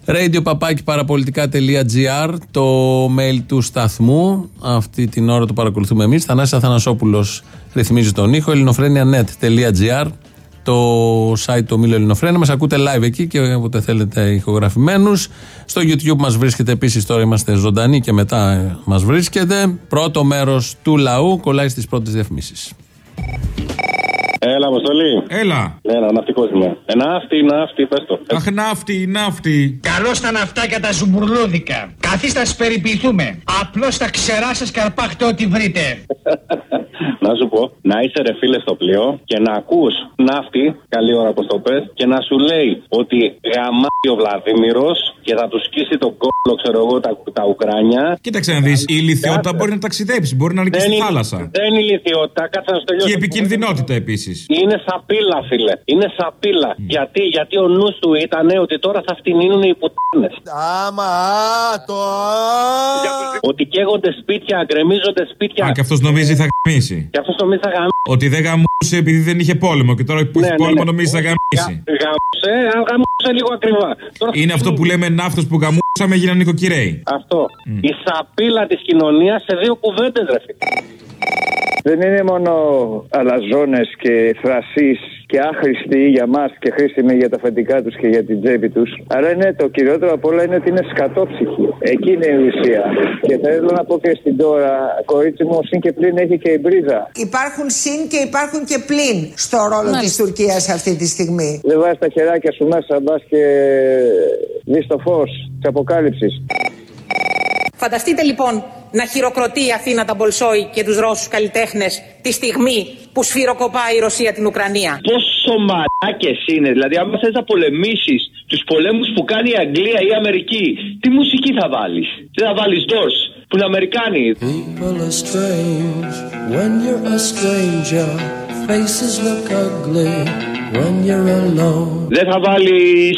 Speaker 4: Radio παπάκι παραπολιτικά.gr το mail του σταθμού. Αυτή την ώρα το παρακολουθούμε εμείς. Θανάσης Αθανασόπουλος ρυθμίζει τον ήχο. ελληνοφρένια.net.gr το site του Ομίλου Ελληνοφρένια. Μας ακούτε live εκεί και όποτε θέλετε ηχογραφημένους. Στο YouTube μας βρίσκεται επίσης τώρα είμαστε ζωντανοί και μετά μας βρίσκεται. Πρώτο μέρος του λαού κολλάει στις πρώτες διαφημίσεις.
Speaker 24: Έλα, Αποστολή.
Speaker 15: Έλα.
Speaker 24: Έλα, ναυτικό είμαι. Ε, ναύτη, ναύτη, πες το.
Speaker 15: Αχ, ναύτη, ναύτη.
Speaker 17: Καλώς τα ναυτάκια τα ζουμπουρλούδικα. Καθίστε να σας περιποιηθούμε. Απλώς τα ξερά σα και αρπάχτε ό,τι βρείτε.
Speaker 24: να σου πω, να είσαι ρε φίλε στο πλοίο και να ακούς ναύτη, καλή ώρα που το πες, και να σου λέει ότι γαμάει ο Βλαδίμηρος και θα του σκίσει τον κόλλο, ξέρω εγώ, τα, τα Ουκράνια.
Speaker 15: Κοίταξε να δεις, η ηλικιότητα μπορεί να ταξιδέψει, μπορεί να είναι και
Speaker 24: Δεν
Speaker 15: στη
Speaker 24: είναι-
Speaker 15: θάλασσα.
Speaker 24: Δεν είναι ηλικιότητα, κάτσε να σου τελειώσω.
Speaker 15: Και η επικινδυνότητα επίσης.
Speaker 24: Είναι σαπίλα, φίλε. Είναι σαπίλα. Γιατί, γιατί ο νους του ήταν ότι τώρα θα φτηνίνουν οι πουτάνες.
Speaker 25: Άμα, το.
Speaker 24: Ότι καίγονται σπίτια, γκρεμίζονται σπίτια.
Speaker 15: Α, και αυτός νομίζει θα γαμίσει.
Speaker 24: Και αυτό νομίζει θα γαμίσει.
Speaker 15: Ότι δεν γαμούσε επειδή δεν είχε πόλεμο και τώρα που
Speaker 24: Ναι,
Speaker 15: έχει
Speaker 24: ναι,
Speaker 15: πόλεμο
Speaker 24: ναι.
Speaker 15: νομίζει θα γαμίσει.
Speaker 24: Γαμούσε, αν γαμούσε λίγο ακριβά. Τώρα
Speaker 15: Είναι αυτό που λέμε ναύτο που γαμούσαμε έγιναν νοικοκυρέοι.
Speaker 24: Αυτό. Η σαπίλα της κοινωνίας σε δύο κουβέντες, ρε φίλε.
Speaker 26: Δεν είναι μόνο αλαζόνες και θρασείς και άχρηστοι για μας και χρήσιμοι για τα αφεντικά τους και για την τσέπη τους. Αλλά είναι το κυριότερο από όλα είναι ότι είναι σκατόψυχοι. Εκεί είναι η ουσία. Και θέλω να πω και στην τώρα, κορίτσι μου, συν και πλήν έχει και η μπρίζα.
Speaker 27: Υπάρχουν συν και υπάρχουν και πλην στο ρόλο της Τουρκίας αυτή τη στιγμή.
Speaker 26: Δεν βάζεις τα χεράκια σου μέσα, μπας και δεις το φως της αποκάλυψης.
Speaker 28: Φανταστείτε λοιπόν να χειροκροτεί η Αθήνα τα Μπολσόη και τους Ρώσους καλλιτέχνες τη στιγμή που σφυροκοπάει η Ρωσία την Ουκρανία.
Speaker 29: Πόσο μαλάκες είναι, δηλαδή, άμα θες να πολεμήσεις τους πολέμους που κάνει η Αγγλία ή η Αμερική, τι μουσική θα βάλεις; Τι θα βάλεις Doors, που είναι Αμερικάνοι.
Speaker 1: People are strange when you're a stranger. Faces look ugly when you're alone.
Speaker 29: Δεν θα βάλεις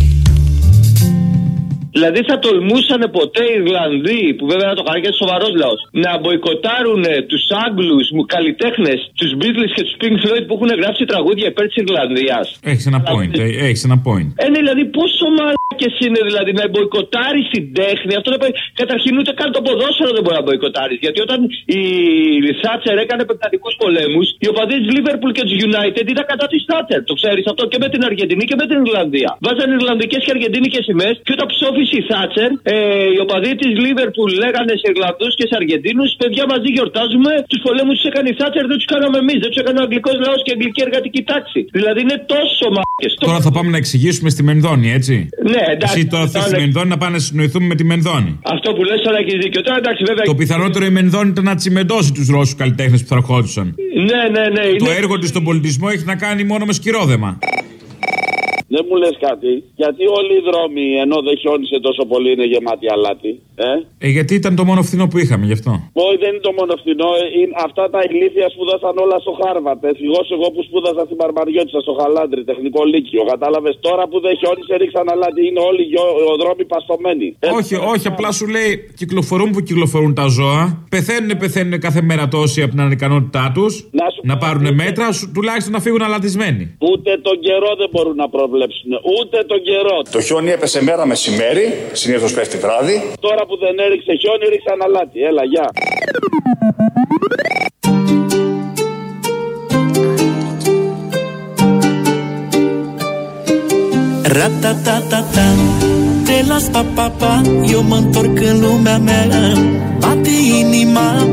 Speaker 29: Δηλαδή θα τολμούσαν ποτέ οι Ιρλανδοί, που βέβαια το χαρακτήρα είναι σοβαρός λαός, να μποϊκοτάρουν τους Άγγλους καλλιτέχνες, τους Beatles και τους Pink Floyd που έχουν γράψει τραγούδια υπέρ της Ιρλανδίας.
Speaker 30: Έχεις ένα point. ε, Έχεις ένα point.
Speaker 29: Ε, ναι, δηλαδή πόσο μαλάκες είναι δηλαδή να μποϊκοτάρεις την τέχνη. Αυτό δεν πάει. Καταρχήν ούτε καν το ποδόσφαιρο δεν μπορεί να μποϊκοτάρεις. Γιατί όταν η Θάτσερ έκανε επεκτατικού πολέμους, οι οπαδοί τη Liverpool και τη United ήταν κατά της Θάτσερ. Το ξέρεις αυτό και με την Αργεντινή και με την Ιρλανδία. Βάζαν Ιρλανδικές και Αργεντίνικες σημαίες και όταν ψόφισε η Θάτσερ, ε, οι οπαδοί της Liverpool λέγανε σε Ιρλανδούς και σε Αργεντίνους, παιδιά μαζί γιορτάζουμε, τους πολέμους τους έκανε η Θάτσερ, δεν τους κάναμε εμείς, δεν τους έκανε ο Αγγλικός λαός και η Αγγλική εργατική τάξη. Δηλαδή είναι τόσο μάκε.
Speaker 30: Τώρα θα πάμε να εξηγήσουμε στη Μενδόνη, έτσι.
Speaker 29: Ναι, εντάξει.
Speaker 30: Εσύ τώρα θες
Speaker 29: τώρα-
Speaker 30: στη Μενδόνη να πάμε να συνοηθούμε με τη Μενδόνη.
Speaker 29: Αυτό που λες τώρα έχεις δίκιο. Τώρα εντάξει, βέβαια.
Speaker 30: Το πιθανότερο η Μενδόνη ήταν να τσιμεντώσει τους Ρώσους καλλιτέχνες που θα ερχόντουσαν.
Speaker 29: Ναι, ναι, ναι.
Speaker 30: Το
Speaker 29: είναι-
Speaker 30: έργο της στον πολιτισμό έχει να κάνει μόνο με σκυρόδεμα.
Speaker 31: Δεν μου λες κάτι, γιατί όλοι οι δρόμοι ενώ δεν χιόνισε τόσο πολύ είναι γεμάτοι αλάτι. Ε;
Speaker 30: Ε, γιατί ήταν το μόνο φθηνό που είχαμε γι' αυτό.
Speaker 31: Όχι, δεν είναι το μόνο φθηνό. ε, Είναι αυτά τα ηλίθια σπούδασαν όλα στο Χάρβατ. Ευτυχώ εγώ που σπούδασα στην Παρμαριώτησα στο Χαλάντρι, τεχνικό λύκειο. Κατάλαβες; Τώρα που δεν χιόνισε ρίξαν αλάτι. Είναι όλοι γιο- ο δρόμοι παστομένοι. Ε,
Speaker 30: Όχι, όχι, απλά σου λέει κυκλοφορούν που κυκλοφορούν τα ζώα. Πεθαίνουν, πεθαίνουν κάθε μέρα τόσοι από την ανικανότητά τους. Να, πάρουν μέτρα, σου- τουλάχιστον να φύγουν αλατισμένοι.
Speaker 31: Ούτε τον καιρό δεν μπορούν να προβλέψουν. Ούτε τον καιρό.
Speaker 32: Το χιόνι έπεσε μέρα μεσημέρι, συνήθως πέφτει βράδυ.
Speaker 31: Τώρα που δεν έριξε χιόνι ρίξα ένα λάτι. Έλα γεια.
Speaker 1: Ρα τα τάτα ταν. Τελα παπαπά. Ιω μαντορκελούμε. Μέλα. Απ' τη ύμημα.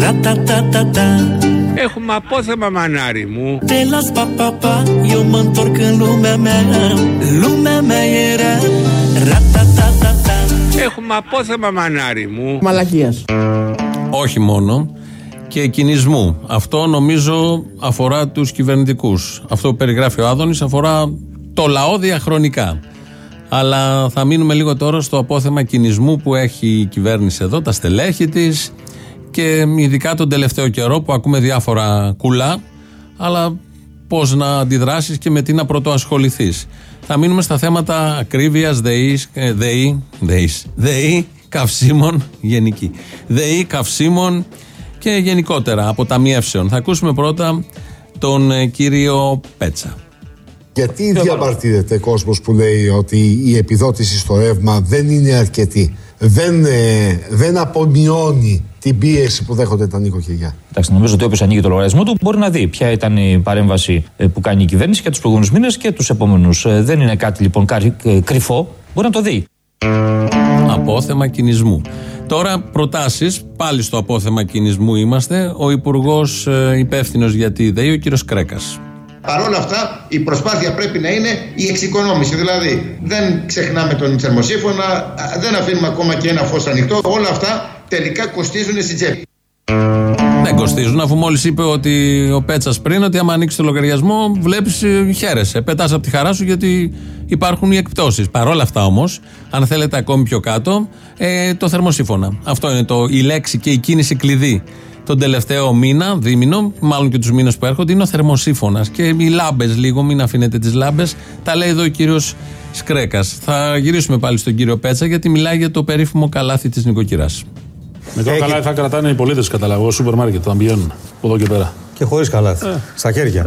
Speaker 1: Ρα τα τάτα ταν.
Speaker 2: Έχουμε απόθεμα. Μανάρι μου.
Speaker 1: Τελα παπαπά. Ιω μαντορκελούμε. Μέλα. Λούμε. Μέρα. Ρα τα τάτα.
Speaker 2: Έχουμε απόθεμα μανάρι μου.
Speaker 9: Μαλακίας.
Speaker 4: Όχι μόνο. Και κινησμού. Αυτό νομίζω αφορά τους κυβερνητικούς. Αυτό που περιγράφει ο Άδωνης αφορά το λαό διαχρονικά. Αλλά θα μείνουμε λίγο τώρα στο απόθεμα κινησμού που έχει η κυβέρνηση εδώ, τα στελέχη της και ειδικά τον τελευταίο καιρό που ακούμε διάφορα κουλά, αλλά πώς να αντιδράσεις και με τι να πρωτοασχοληθείς. Θα μείνουμε στα θέματα ακρίβειας, ΔΕΗ, ε, ΔΕΗ, ΔΕΗς, ΔΕΗ, καυσίμων, γενική. ΔΕΗ, καυσίμων και γενικότερα αποταμιεύσεων. Θα ακούσουμε πρώτα τον ε, κύριο Πέτσα.
Speaker 33: Γιατί διαμαρτύρεται κόσμος που λέει ότι η επιδότηση στο ρεύμα δεν είναι αρκετή. Δεν, ε, δεν απομειώνει την πίεση που δέχονται τα νοικοκυριά.
Speaker 34: Εντάξει, νομίζω ότι όποιος ανοίγει το λογαριασμό του μπορεί να δει ποια ήταν η παρέμβαση ε, που κάνει η κυβέρνηση για τους προηγούμενους μήνες και τους επόμενους. Δεν είναι κάτι λοιπόν κάρι- ε, κρυφό. Μπορεί να το δει.
Speaker 4: Απόθεμα κινησμού. Τώρα προτάσεις, πάλι στο απόθεμα κινησμού είμαστε. Ο Υπουργός υπεύθυνος για τη ΔΕΗ, ο κύριος Κρέκας.
Speaker 35: Παρ' όλα αυτά, η προσπάθεια πρέπει να είναι η εξοικονόμηση. Δηλαδή, δεν ξεχνάμε τον θερμοσύφωνα, α, δεν αφήνουμε ακόμα και ένα φως ανοιχτό. Όλα αυτά τελικά κοστίζουν στην τσέπη.
Speaker 4: Δεν κοστίζουν, αφού μόλις είπε ότι ο Πέτσας πριν ότι άμα ανοίξεις το λογαριασμό, βλέπεις, χαίρεσαι. Πετάς από τη χαρά σου γιατί υπάρχουν οι εκπτώσεις. Παρ' όλα αυτά όμως, αν θέλετε ακόμη πιο κάτω, ε, το θερμοσύφωνα. Αυτό είναι το, η λέξη και η κίνηση κλειδί. Τον τελευταίο μήνα, δίμηνο, μάλλον και τους μήνες που έρχονται, είναι ο θερμοσύφωνας. Και οι λάμπες, λίγο, μην αφήνετε τις λάμπες. Τα λέει εδώ ο κύριος Σκρέκας. Θα γυρίσουμε πάλι στον κύριο Πέτσα γιατί μιλάει για το περίφημο καλάθι της νοικοκυράς.
Speaker 36: Με το καλά θα κρατάνε οι πολίτες, καταλαβαίνω, σούπερ μάρκετ όταν πηγαίνουν από εδώ και πέρα.
Speaker 37: Και χωρίς καλάθι. Στα χέρια.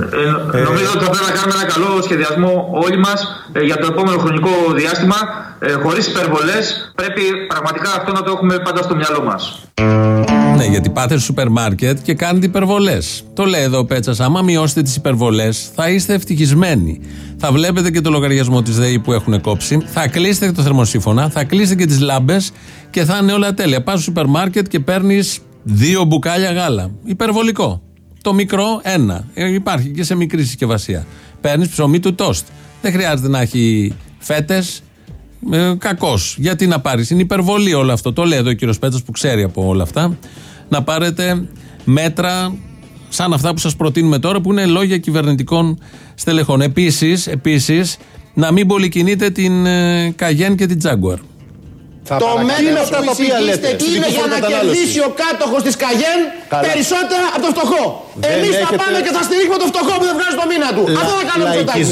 Speaker 38: Ε, νομίζω ότι θα πρέπει να κάνουμε ένα καλό σχεδιασμό όλοι μας για το επόμενο χρονικό διάστημα. Ε, Χωρίς υπερβολές, πρέπει πραγματικά αυτό να το έχουμε πάντα στο μυαλό μας.
Speaker 4: Ναι, γιατί πάτε στο σούπερ μάρκετ και κάνετε υπερβολές. Το λέει εδώ ο Πέτσας. Άμα μειώσετε τις υπερβολές, θα είστε ευτυχισμένοι. Θα βλέπετε και το λογαριασμό της ΔΕΗ που έχουν κόψει. Θα κλείσετε και το θερμοσύφωνα. Θα κλείσετε και τις λάμπες και θα είναι όλα τέλεια. Πας στο σούπερ μάρκετ και παίρνεις δύο μπουκάλια γάλα. Υπερβολικό. Το μικρό ένα. Ε, υπάρχει και σε μικρή συσκευασία. Παίρνεις ψωμί του τόστ. Δεν χρειάζεται να έχει φέτες. Ε, Κακός. Γιατί να πάρεις; Είναι υπερβολή όλο αυτό. Το λέει εδώ ο κύριος Πέτσας που ξέρει από όλα αυτά. Να πάρετε μέτρα σαν αυτά που σας προτείνουμε τώρα που είναι λόγια κυβερνητικών στελεχών. Επίσης, επίσης, να μην πολυκινείτε την ε, Καγέν και την Τζάγκουαρ.
Speaker 35: Το μέτρο που εισηγείστε είναι για να κερδίσει ο κάτοχος της Καγέν
Speaker 37: Καλά.
Speaker 35: περισσότερα από το φτωχό.
Speaker 37: Δεν
Speaker 35: Εμείς θα
Speaker 37: έχετε-
Speaker 35: πάμε και θα στηρίξουμε το φτωχό που δεν βγάζει το μήνα του. Αυτό θα κάνουμε στο τάκι.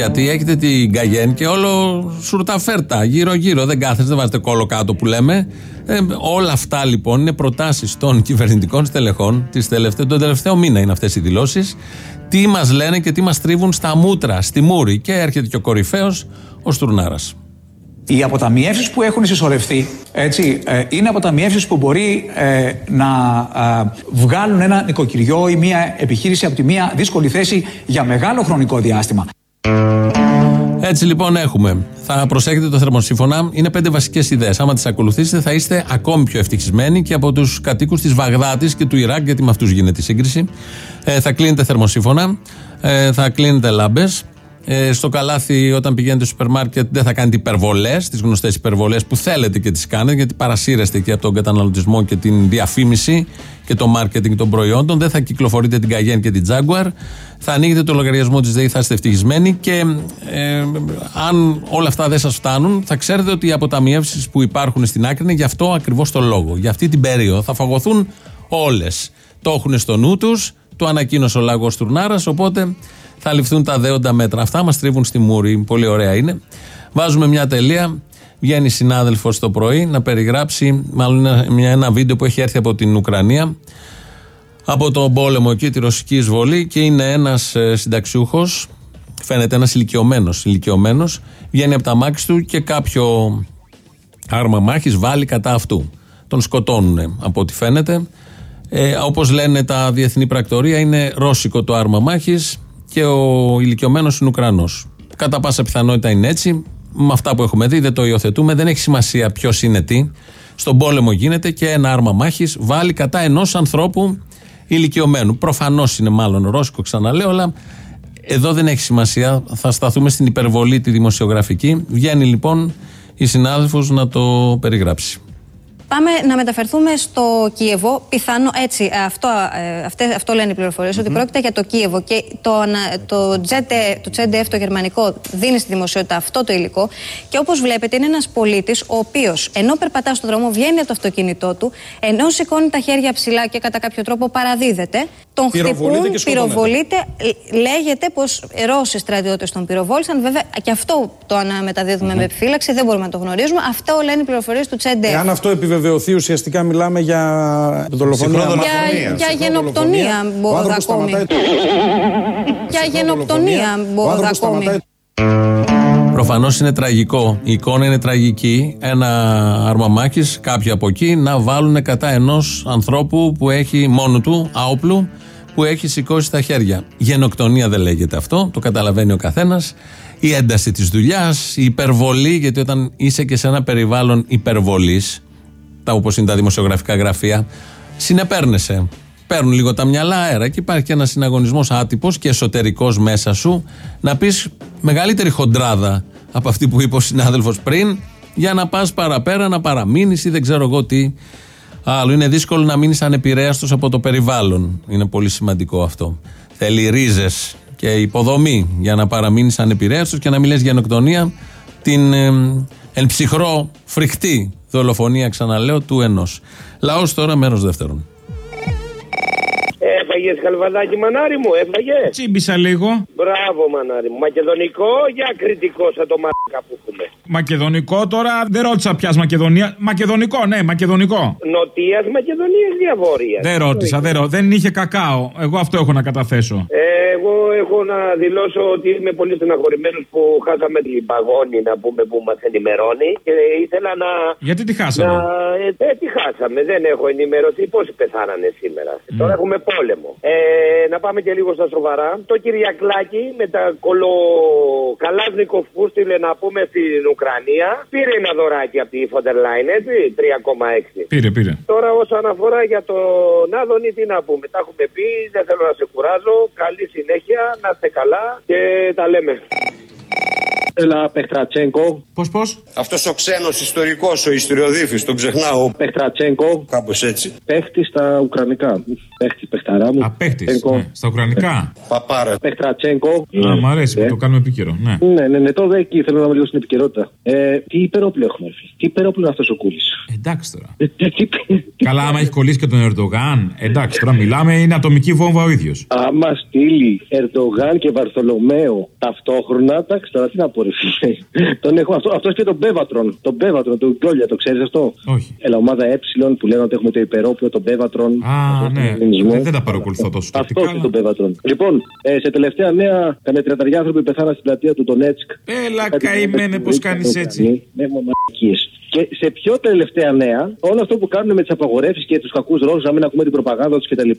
Speaker 4: Γιατί έχετε την Καγέν και όλο σουρταφέρτα γύρω-γύρω. Δεν κάθεστε, δεν βάζετε κόλλο κάτω που λέμε. Ε, όλα αυτά λοιπόν είναι προτάσεις των κυβερνητικών στελεχών της τελευταίου, τον τελευταίο μήνα είναι αυτές οι δηλώσεις. Τι μας λένε και τι μας τρίβουν στα μούτρα, στη μούρη. Και έρχεται και ο κορυφαίος, ο Στουρνάρας.
Speaker 39: Οι αποταμιεύσεις που έχουν συσσωρευτεί έτσι, ε, είναι αποταμιεύσεις που μπορεί ε, να ε, βγάλουν ένα νοικοκυριό ή μια επιχείρηση από τη μια δύσκολη θέση για μεγάλο χρονικό διάστημα.
Speaker 4: Έτσι λοιπόν έχουμε. Θα προσέχετε το θερμοσύφωνα. Είναι πέντε βασικές ιδέες. Άμα τις ακολουθήσετε, θα είστε ακόμη πιο ευτυχισμένοι και από τους κατοίκους της Βαγδάτης και του Ιράκ, γιατί με αυτούς γίνεται η σύγκριση. Ε, θα κλείνετε θερμοσύφωνα, ε, θα κλείνετε λάμπες. Ε, στο καλάθι, όταν πηγαίνετε στο σούπερ μάρκετ, δεν θα κάνετε υπερβολές, τις γνωστές υπερβολές που θέλετε και τις κάνετε, γιατί παρασύρεστε και από τον καταναλωτισμό και την διαφήμιση και το μάρκετινγκ των προϊόντων. Δεν θα κυκλοφορείτε την Cayenne και την Jaguar. Θα ανοίγετε το λογαριασμό της ΔΕΗ, θα είστε ευτυχισμένοι και ε, αν όλα αυτά δεν σας φτάνουν, θα ξέρετε ότι οι αποταμιεύσεις που υπάρχουν στην άκρη είναι γι' αυτό ακριβώς το λόγο. Για αυτή την περίοδο θα φαγωθούν όλες. Το έχουν στο νου τους, το ανακοίνωσε ο Λάγο Τουρνάρας, οπότε θα ληφθούν τα δέοντα μέτρα. Αυτά μας τρίβουν στη μούρη. Πολύ ωραία είναι. Βάζουμε μια τελεία. Βγαίνει συνάδελφος το πρωί να περιγράψει, μάλλον ένα, ένα βίντεο που έχει έρθει από την Ουκρανία, από τον πόλεμο εκεί, τη ρωσική εισβολή και είναι ένας ε, συνταξιούχος, φαίνεται ένας ηλικιωμένος, ηλικιωμένος, βγαίνει από τα μάξι του και κάποιο άρμα μάχης βάλει κατά αυτού. Τον σκοτώνουν από ό,τι φαίνεται. Ε, Όπως λένε τα διεθνή πρακτορία, είναι ρώσικο το άρμα μάχης και ο ηλικιωμένος είναι Ουκρανός. Κατά πάσα πιθανότητα είναι έτσι. Με αυτά που έχουμε δει δεν το υιοθετούμε. Δεν έχει σημασία ποιος είναι τι. Στον πόλεμο γίνεται και ένα άρμα μάχης βάλει κατά ενός ανθρώπου ηλικιωμένου. Προφανώς είναι μάλλον ρώσικο, ξαναλέω, αλλά εδώ δεν έχει σημασία. Θα σταθούμε στην υπερβολή τη δημοσιογραφική. Βγαίνει λοιπόν η συνάδελφος να το περιγράψει.
Speaker 40: Πάμε να μεταφερθούμε στο Κίεβο. Πιθανό, έτσι, αυτό, ε, αυτές, αυτό λένε οι πληροφορίες, ότι πρόκειται για το Κίεβο και το, το, το ZDF, το γερμανικό, δίνει στη δημοσιότητα αυτό το υλικό. Και όπως βλέπετε, είναι ένας πολίτης, ο οποίος ενώ περπατά στον δρόμο, βγαίνει από το αυτοκίνητό του, ενώ σηκώνει τα χέρια ψηλά και κατά κάποιο τρόπο παραδίδεται, τον χτυπούν, πυροβολείται. Λέγεται πως Ρώσοι στρατιώτες τον πυροβόλησαν. Βέβαια, και αυτό το αναμεταδίδουμε με επιφύλαξη, δεν μπορούμε να το γνωρίζουμε. Αυτό λένε οι πληροφορίες του ZDF.
Speaker 37: Εάν αυτό επιβεβαιωθεί, ουσιαστικά μιλάμε για δολοφονία.
Speaker 40: Για, για γενοκτονία μπορεί ακόμη. Για γενοκτονία μπορεί ακόμη.
Speaker 4: Προφανώς είναι τραγικό. Η εικόνα είναι τραγική. Ένα αρμαμάκι, κάποιοι από εκεί, να βάλουν κατά ενός ανθρώπου που έχει μόνο του, άοπλου, που έχει σηκώσει τα χέρια. Γενοκτονία δεν λέγεται αυτό, το καταλαβαίνει ο καθένας. Η ένταση της δουλειάς, η υπερβολή, γιατί όταν είσαι και σε ένα περιβάλλον υπερβολής, όπως είναι τα δημοσιογραφικά γραφεία, συνεπέρνεσαι. Παίρνουν λίγο τα μυαλά αέρα και υπάρχει και ένας συναγωνισμός άτυπος και εσωτερικός μέσα σου να πεις μεγαλύτερη χοντράδα από αυτή που είπε ο συνάδελφος πριν για να πας παραπέρα, να παραμείνεις ή δεν ξέρω εγώ τι άλλο. Είναι δύσκολο να μείνεις ανεπηρέαστος από το περιβάλλον. Είναι πολύ σημαντικό αυτό. Θέλει ρίζες και υποδομή για να παραμείνεις ανεπηρέαστος και να μιλέ για νοκτονία την ε, εν ψυχρό φρικτή δολοφονία, ξαναλέω, του ενός. Λαός τώρα, μέρος δεύτερον.
Speaker 41: Έφαγε καλβαδάκι μανάρι μου, έφαγε;
Speaker 30: Τσίμπησα λίγο.
Speaker 41: Μπράβο μανάρι μου. Μακεδονικό για κριτικό σαν το μαλάκα που έχουμε;
Speaker 30: Μακεδονικό τώρα δεν ρώτησα πια Μακεδονία. Μακεδονικό, ναι, Μακεδονικό.
Speaker 41: Νοτίας Μακεδονίας ή Βόρεια.
Speaker 30: Δεν ρώτησα, δεν, ρώ... δεν είχε κακάο. Εγώ αυτό έχω να καταθέσω.
Speaker 41: Ε, εγώ έχω να δηλώσω ότι είμαι πολύ στεναχωρημένος που χάσαμε την παγόνη να πούμε που μας ενημερώνει και ήθελα να.
Speaker 30: Γιατί τη χάσαμε;
Speaker 41: Να... Ε, ε, τη χάσαμε, δεν έχω ενημερωθεί πόσοι πεθάνανε σήμερα; Mm. Τώρα έχουμε πόλεμο. Ε, να πάμε και λίγο στα σοβαρά. Το Κυριακλάκι με τα κολοκαλάζνικο που στείλε να πούμε στην Ουκρανία πήρε ένα δωράκι από τη Φοντερ Λάιν, έτσι, 3,6.
Speaker 30: Πήρε, πήρε.
Speaker 41: Τώρα όσον αφορά για τον Άδωνη, τι να πούμε. Τα έχουμε πει, δεν θέλω να σε κουράζω. Καλή συνέχεια, να είστε καλά και τα λέμε.
Speaker 42: Έλα, Πεχτρατσέγκο.
Speaker 30: Πώς, πώς;
Speaker 43: Αυτός ο ξένος ιστορικός, ο ιστοριοδίφη, τον ξεχνάω.
Speaker 42: Πεχτρατσέγκο.
Speaker 43: Κάπως έτσι.
Speaker 42: Παίχτη στα Ουκρανικά. Παίχτη, παιχταρά μου.
Speaker 30: Απέχτη. Ναι, στα Ουκρανικά.
Speaker 43: Παπάρα.
Speaker 42: Πεχτρατσέγκο.
Speaker 30: Α, μ' αρέσει που το κάνουμε επίκαιρο. Ναι.
Speaker 42: Ναι, ναι, ναι, τώρα εκεί θέλω να με λίγο στην επικαιρότητα. Ε, τι υπερόπλο έχουμε έρθει. Τι υπερόπλο είναι αυτός ο Κούλης.
Speaker 30: Εντάξει τώρα. Καλά, άμα έχει κολλήσει και τον Ερντογάν. Εντάξει, τώρα μιλάμε, είναι ατομική βόμβα ο ίδιος.
Speaker 42: Άμα στείλει Ερντογάν και Βαρθολομαίο ταυτόχρονα, εντάξει τώρα τι να πω, ρε φίλε. Τον έχω αυτό, αυτός και τον Μπέβατρον. Τον Μπέβατρον, τον Γκόλια, το ξέρεις αυτό;
Speaker 30: Όχι.
Speaker 42: Έλα, ομάδα Ε που λένε ότι έχουμε το υπερόπλο, τον Μπέβατρον.
Speaker 30: Α, ναι. Δεν, δεν τα παρακολουθώ τόσο
Speaker 42: Αυτό είναι τον Μπέβατρον. Λοιπόν, ε, σε τελευταία νέα, κανένα τριανταριά άνθρωποι πεθάναν στην πλατεία του Ντονέτσκ.
Speaker 30: Έλα, καημένε, πώς κάνει έτσι.
Speaker 42: Ναι, μαμακίες. Και σε πιο τελευταία νέα, όλο αυτό που κάνουν με τις απαγορεύσεις και τους κακούς Ρώσου, να μην ακούμε την προπαγάνδα τους κτλ.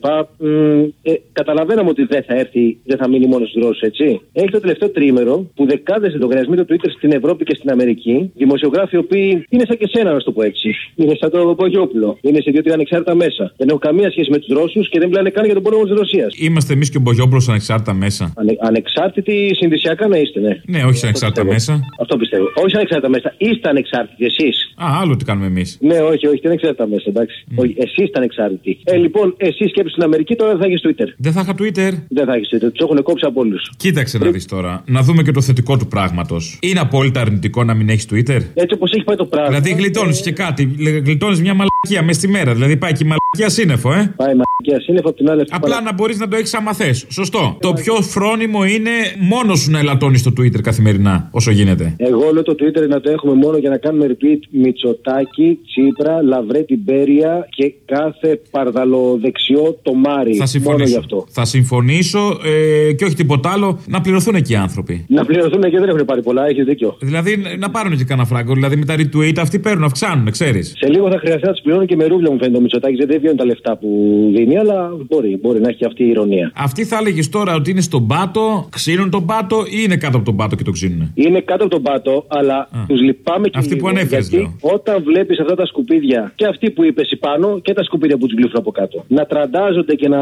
Speaker 42: Ε, καταλαβαίναμε ότι δεν θα έρθει, δεν θα μείνει μόνος στους Ρώσου, έτσι. Έχει το τελευταίο τρίμερο που δεκάδες λογαριασμοί του Twitter στην Ευρώπη και στην Αμερική, δημοσιογράφοι οι οποίοι είναι σαν και σένα, να το πω έτσι. Είναι σαν το Πογιόπουλο. Είναι σε δύο-τρία ανεξάρτητα μέσα. Δεν έχουν καμία σχέση με τους Ρώσους και δεν μιλάνε καν για τον πόλεμο της Ρωσίας.
Speaker 30: Είμαστε εμείς και ο Μπογιόπουλο ανεξάρτητα μέσα.
Speaker 42: Ανε, ανεξάρτητοι συνδυσιακά να είστε, ναι.
Speaker 30: Ναι, όχι ανεξάρτητα μέσα.
Speaker 42: Αυτό πιστεύω. Όχι ανεξάρτητα μέσα. Είστε ανεξάρτητοι εσείς.
Speaker 30: Α, άλλο τι κάνουμε εμείς.
Speaker 42: Ναι, όχι, όχι, δεν εξάρτητα μέσα, εντάξει. Mm. Όχι, εσείς ήταν εξάρτητοι. Ε, λοιπόν, εσύ σκέψει στην Αμερική τώρα δεν θα έχεις Twitter.
Speaker 30: Δεν θα είχα Twitter.
Speaker 42: Δεν θα έχεις Twitter. Τους έχουν κόψει από όλους.
Speaker 30: Κοίταξε να δεις τώρα. Να δούμε και το θετικό του πράγματος. Είναι απόλυτα αρνητικό να μην έχεις Twitter;
Speaker 42: Έτσι όπως έχει πάει το πράγμα.
Speaker 30: Δηλαδή γλιτώνεις και κάτι. Γλιτώνεις μια μαλακία μες στη μέρα. Δηλαδή πάει και η μαλακία σύννεφο, ε.
Speaker 42: Πάει η μαλακία σύννεφο από την άλλη.
Speaker 30: Απλά να μπορείς να το έχεις άμα θες. Σωστό. Το πιο φρόνιμο είναι μόνος σου να ελαττώνεις το Twitter καθημερινά όσο γίνεται.
Speaker 42: Εγώ λέω το Twitter να το έχουμε μόνο για να κάνουμε repeat Μητσοτάκι, Τσίπρα, Λαβρέτη Μπέρια και κάθε παρδαλοδεξιό το Μάρι.
Speaker 30: Θα συμφωνήσω. Θα συμφωνήσω ε, και όχι τίποτα άλλο να πληρωθούν εκεί οι άνθρωποι.
Speaker 42: Να πληρωθούν και δεν έχουν πάρει πολλά, έχεις δίκιο.
Speaker 30: Δηλαδή να πάρουν και κανένα φράγκο. Δηλαδή με τα retweet αυτοί παίρνουν, αυξάνουν, ξέρεις.
Speaker 42: Σε λίγο θα χρειαστεί να τους πληρώνουν και με ρούβλια μου φαίνεται ο Μητσοτάκης. Δεν βγαίνουν τα λεφτά που δίνει, αλλά μπορεί, μπορεί να έχει αυτή η ηρωνία.
Speaker 30: Αυτή θα έλεγες τώρα ότι είναι στον πάτο, ξύνουν τον πάτο ή είναι κάτω από τον πάτο και το ξύνουν.
Speaker 42: Είναι κάτω από τον πάτο, αλλά τους λυπάμαι και
Speaker 30: Αυτοί που ανέφερες,
Speaker 42: όταν βλέπεις αυτά τα σκουπίδια και αυτοί που είπες πάνω και τα σκουπίδια που τους γλύφουν από κάτω να τραντάζονται και να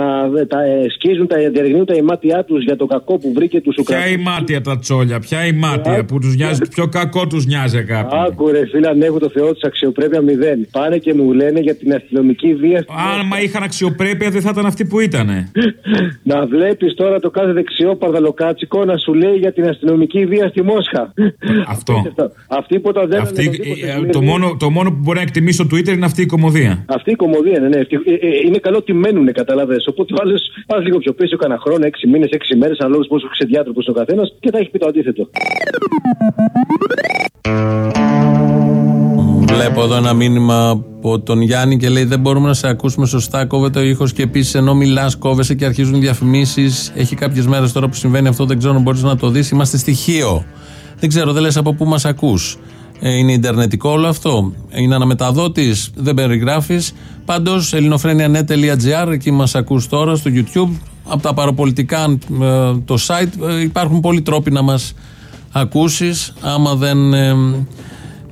Speaker 42: τα ε, σκίζουν, τα διαρριγνύουν τα ημάτια τους για το κακό που βρήκε τους Ουκρανούς.
Speaker 30: Ποια ημάτια τα τσόλια, ποια ημάτια που τους νοιάζει, πιο κακό τους νοιάζει κάποιον.
Speaker 42: Άκου ρε φίλε, αν έχω το Θεό του αξιοπρέπεια μηδέν. Πάνε και μου λένε για την αστυνομική βία.
Speaker 30: Άμα είχαν αξιοπρέπεια δεν θα ήταν αυτοί που ήταν.
Speaker 42: να βλέπεις τώρα το κάθε δεξιό παρδαλοκάτσικο να σου λέει για την αστυνομική βία στη Μόσχα.
Speaker 30: Αυτό.
Speaker 42: Αυτή που το δεν
Speaker 30: αυτή, το, μόνο, το μόνο που μπορεί να εκτιμήσει στο Twitter είναι αυτή η κομμωδία.
Speaker 42: Αυτή η κομμωδία, ναι, ναι. Είναι καλό ότι μένουν, καταλαβέ. Οπότε ο άλλος πας λίγο πιο πίσω, κανένα χρόνο, 6 μήνες, 6 μέρες, ανάλογα πόσο ξεδιάτροπος ο καθένας και θα έχει πει το αντίθετο.
Speaker 4: Βλέπω εδώ ένα μήνυμα από τον Γιάννη και λέει: Δεν μπορούμε να σε ακούσουμε σωστά. Κόβεται ο ήχος και επίσης ενώ μιλάς, κόβεσαι και αρχίζουν διαφημίσεις. Έχει κάποιες μέρες τώρα που συμβαίνει αυτό, δεν ξέρω αν μπορείς να το δεις. Είμαστε στοιχείο. Δεν ξέρω, δεν λες από πού μας ακούς. Ε, είναι Ιντερνετικό όλο αυτό; Είναι αναμεταδότης, δεν περιγράφεις; Πάντως, ελληνοφρένια.net.gr, εκεί μας ακούς τώρα στο YouTube. Από τα παραπολιτικά, ε, το site, ε, υπάρχουν πολλοί τρόποι να μας ακούσεις. Άμα δεν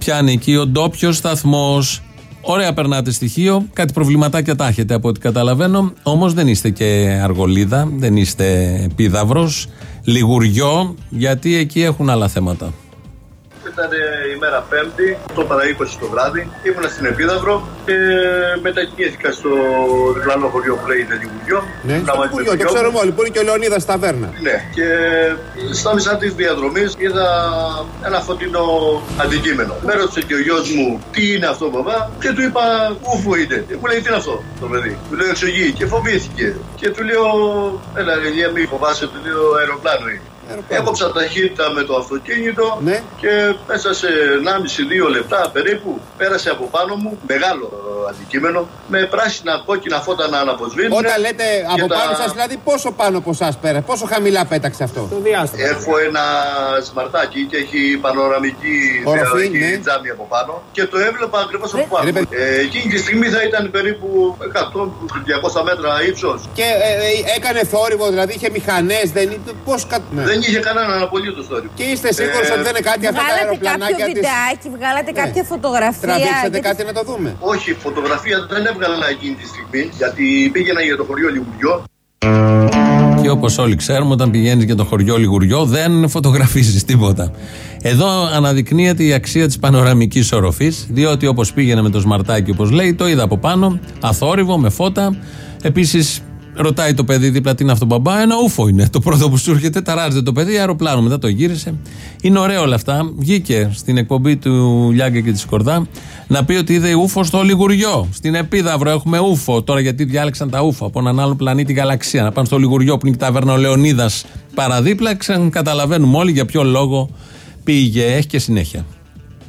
Speaker 4: πιάνει εκεί ο ντόπιο σταθμός. Ωραία περνάτε στοιχείο. Κάτι προβληματάκια τα έχετε από ό,τι καταλαβαίνω. Όμως δεν είστε και αργολίδα, δεν είστε πίδαυρος, λιγουριό, γιατί εκεί έχουν άλλα θέματα
Speaker 44: ήταν η μέρα Πέμπτη, το παρα 20 το βράδυ. Ήμουνα στην Επίδαυρο και μετακινήθηκα στο διπλανό χωριό που λέγεται Λιγουριό.
Speaker 45: Ναι, στο Λιγουριό, το ξέρουμε όλοι, που είναι και ο Λεωνίδας Ταβέρνα.
Speaker 44: Ναι, και στα μισά τη διαδρομή είδα ένα φωτεινό αντικείμενο. Με ρώτησε και ο γιος μου τι είναι αυτό, μπαμπά, και του είπα ούφου είναι. Και μου λέει τι είναι αυτό το παιδί; Του λέω εξογεί και φοβήθηκε. Και του λέω, έλα, μην φοβάσαι, του λέω αεροπλάνο είναι. Έκοψα ταχύτητα με το αυτοκίνητο
Speaker 45: ναι.
Speaker 44: και μέσα σε 1,5-2 λεπτά περίπου πέρασε από πάνω μου μεγάλο αντικείμενο με πράσινα κόκκινα φώτα να αναποσβήνουν.
Speaker 45: Όταν λέτε από τα... πάνω σας, δηλαδή πόσο πάνω από εσάς πέρα, πόσο χαμηλά πέταξε αυτό;
Speaker 44: Το διάστημα. Έχω ένα σμαρτάκι και έχει πανοραμική
Speaker 45: Οροφή, ναι.
Speaker 44: τζάμι από πάνω και το έβλεπα ακριβώς από πάνω. Ε, εκείνη τη στιγμή θα ήταν περίπου 100-200 μέτρα ύψος.
Speaker 45: Και ε, ε, έκανε θόρυβο, δηλαδή είχε μηχανές, δεν είναι. Πώς ναι.
Speaker 44: Δεν είχε κανέναν απολύτως θόρυβο.
Speaker 45: Και είστε σίγουροι ότι δεν είναι κάτι αυτά τα αεροπλανάκια
Speaker 40: τη. Βγάλατε βγάλατε ναι. κάποια φωτογραφία.
Speaker 45: Τραβήξατε κάτι να το δούμε;
Speaker 44: Όχι, φωτογραφία δεν έβγαλα εκείνη τη στιγμή γιατί πήγαινα για το χωριό Λιγουριό.
Speaker 4: Και όπως όλοι ξέρουμε, όταν πηγαίνεις για το χωριό Λιγουριό, δεν φωτογραφίζεις τίποτα. Εδώ αναδεικνύεται η αξία της πανοραμικής οροφής, διότι όπως πήγαινε με το σμαρτάκι, όπως λέει, το είδα από πάνω, αθόρυβο, με φώτα. Επίσης, ρωτάει το παιδί δίπλα τι είναι αυτό μπαμπά, ένα ούφο είναι. Το πρώτο που σου έρχεται, ταράζεται το παιδί, αεροπλάνο. Μετά το γύρισε. Είναι ωραίο όλα αυτά. Βγήκε στην εκπομπή του Λιάγκα και της Σκορδά να πει ότι είδε ούφο στο Λιγουριό. Στην Επίδαυρο έχουμε ούφο. Τώρα γιατί διάλεξαν τα ούφο από έναν άλλο πλανήτη γαλαξία. Να πάνε στο Λιγουριό που είναι η ταβέρνα ο Λεωνίδας παραδίπλα. Καταλαβαίνουμε όλοι για ποιο λόγο πήγε. Έχει και συνέχεια.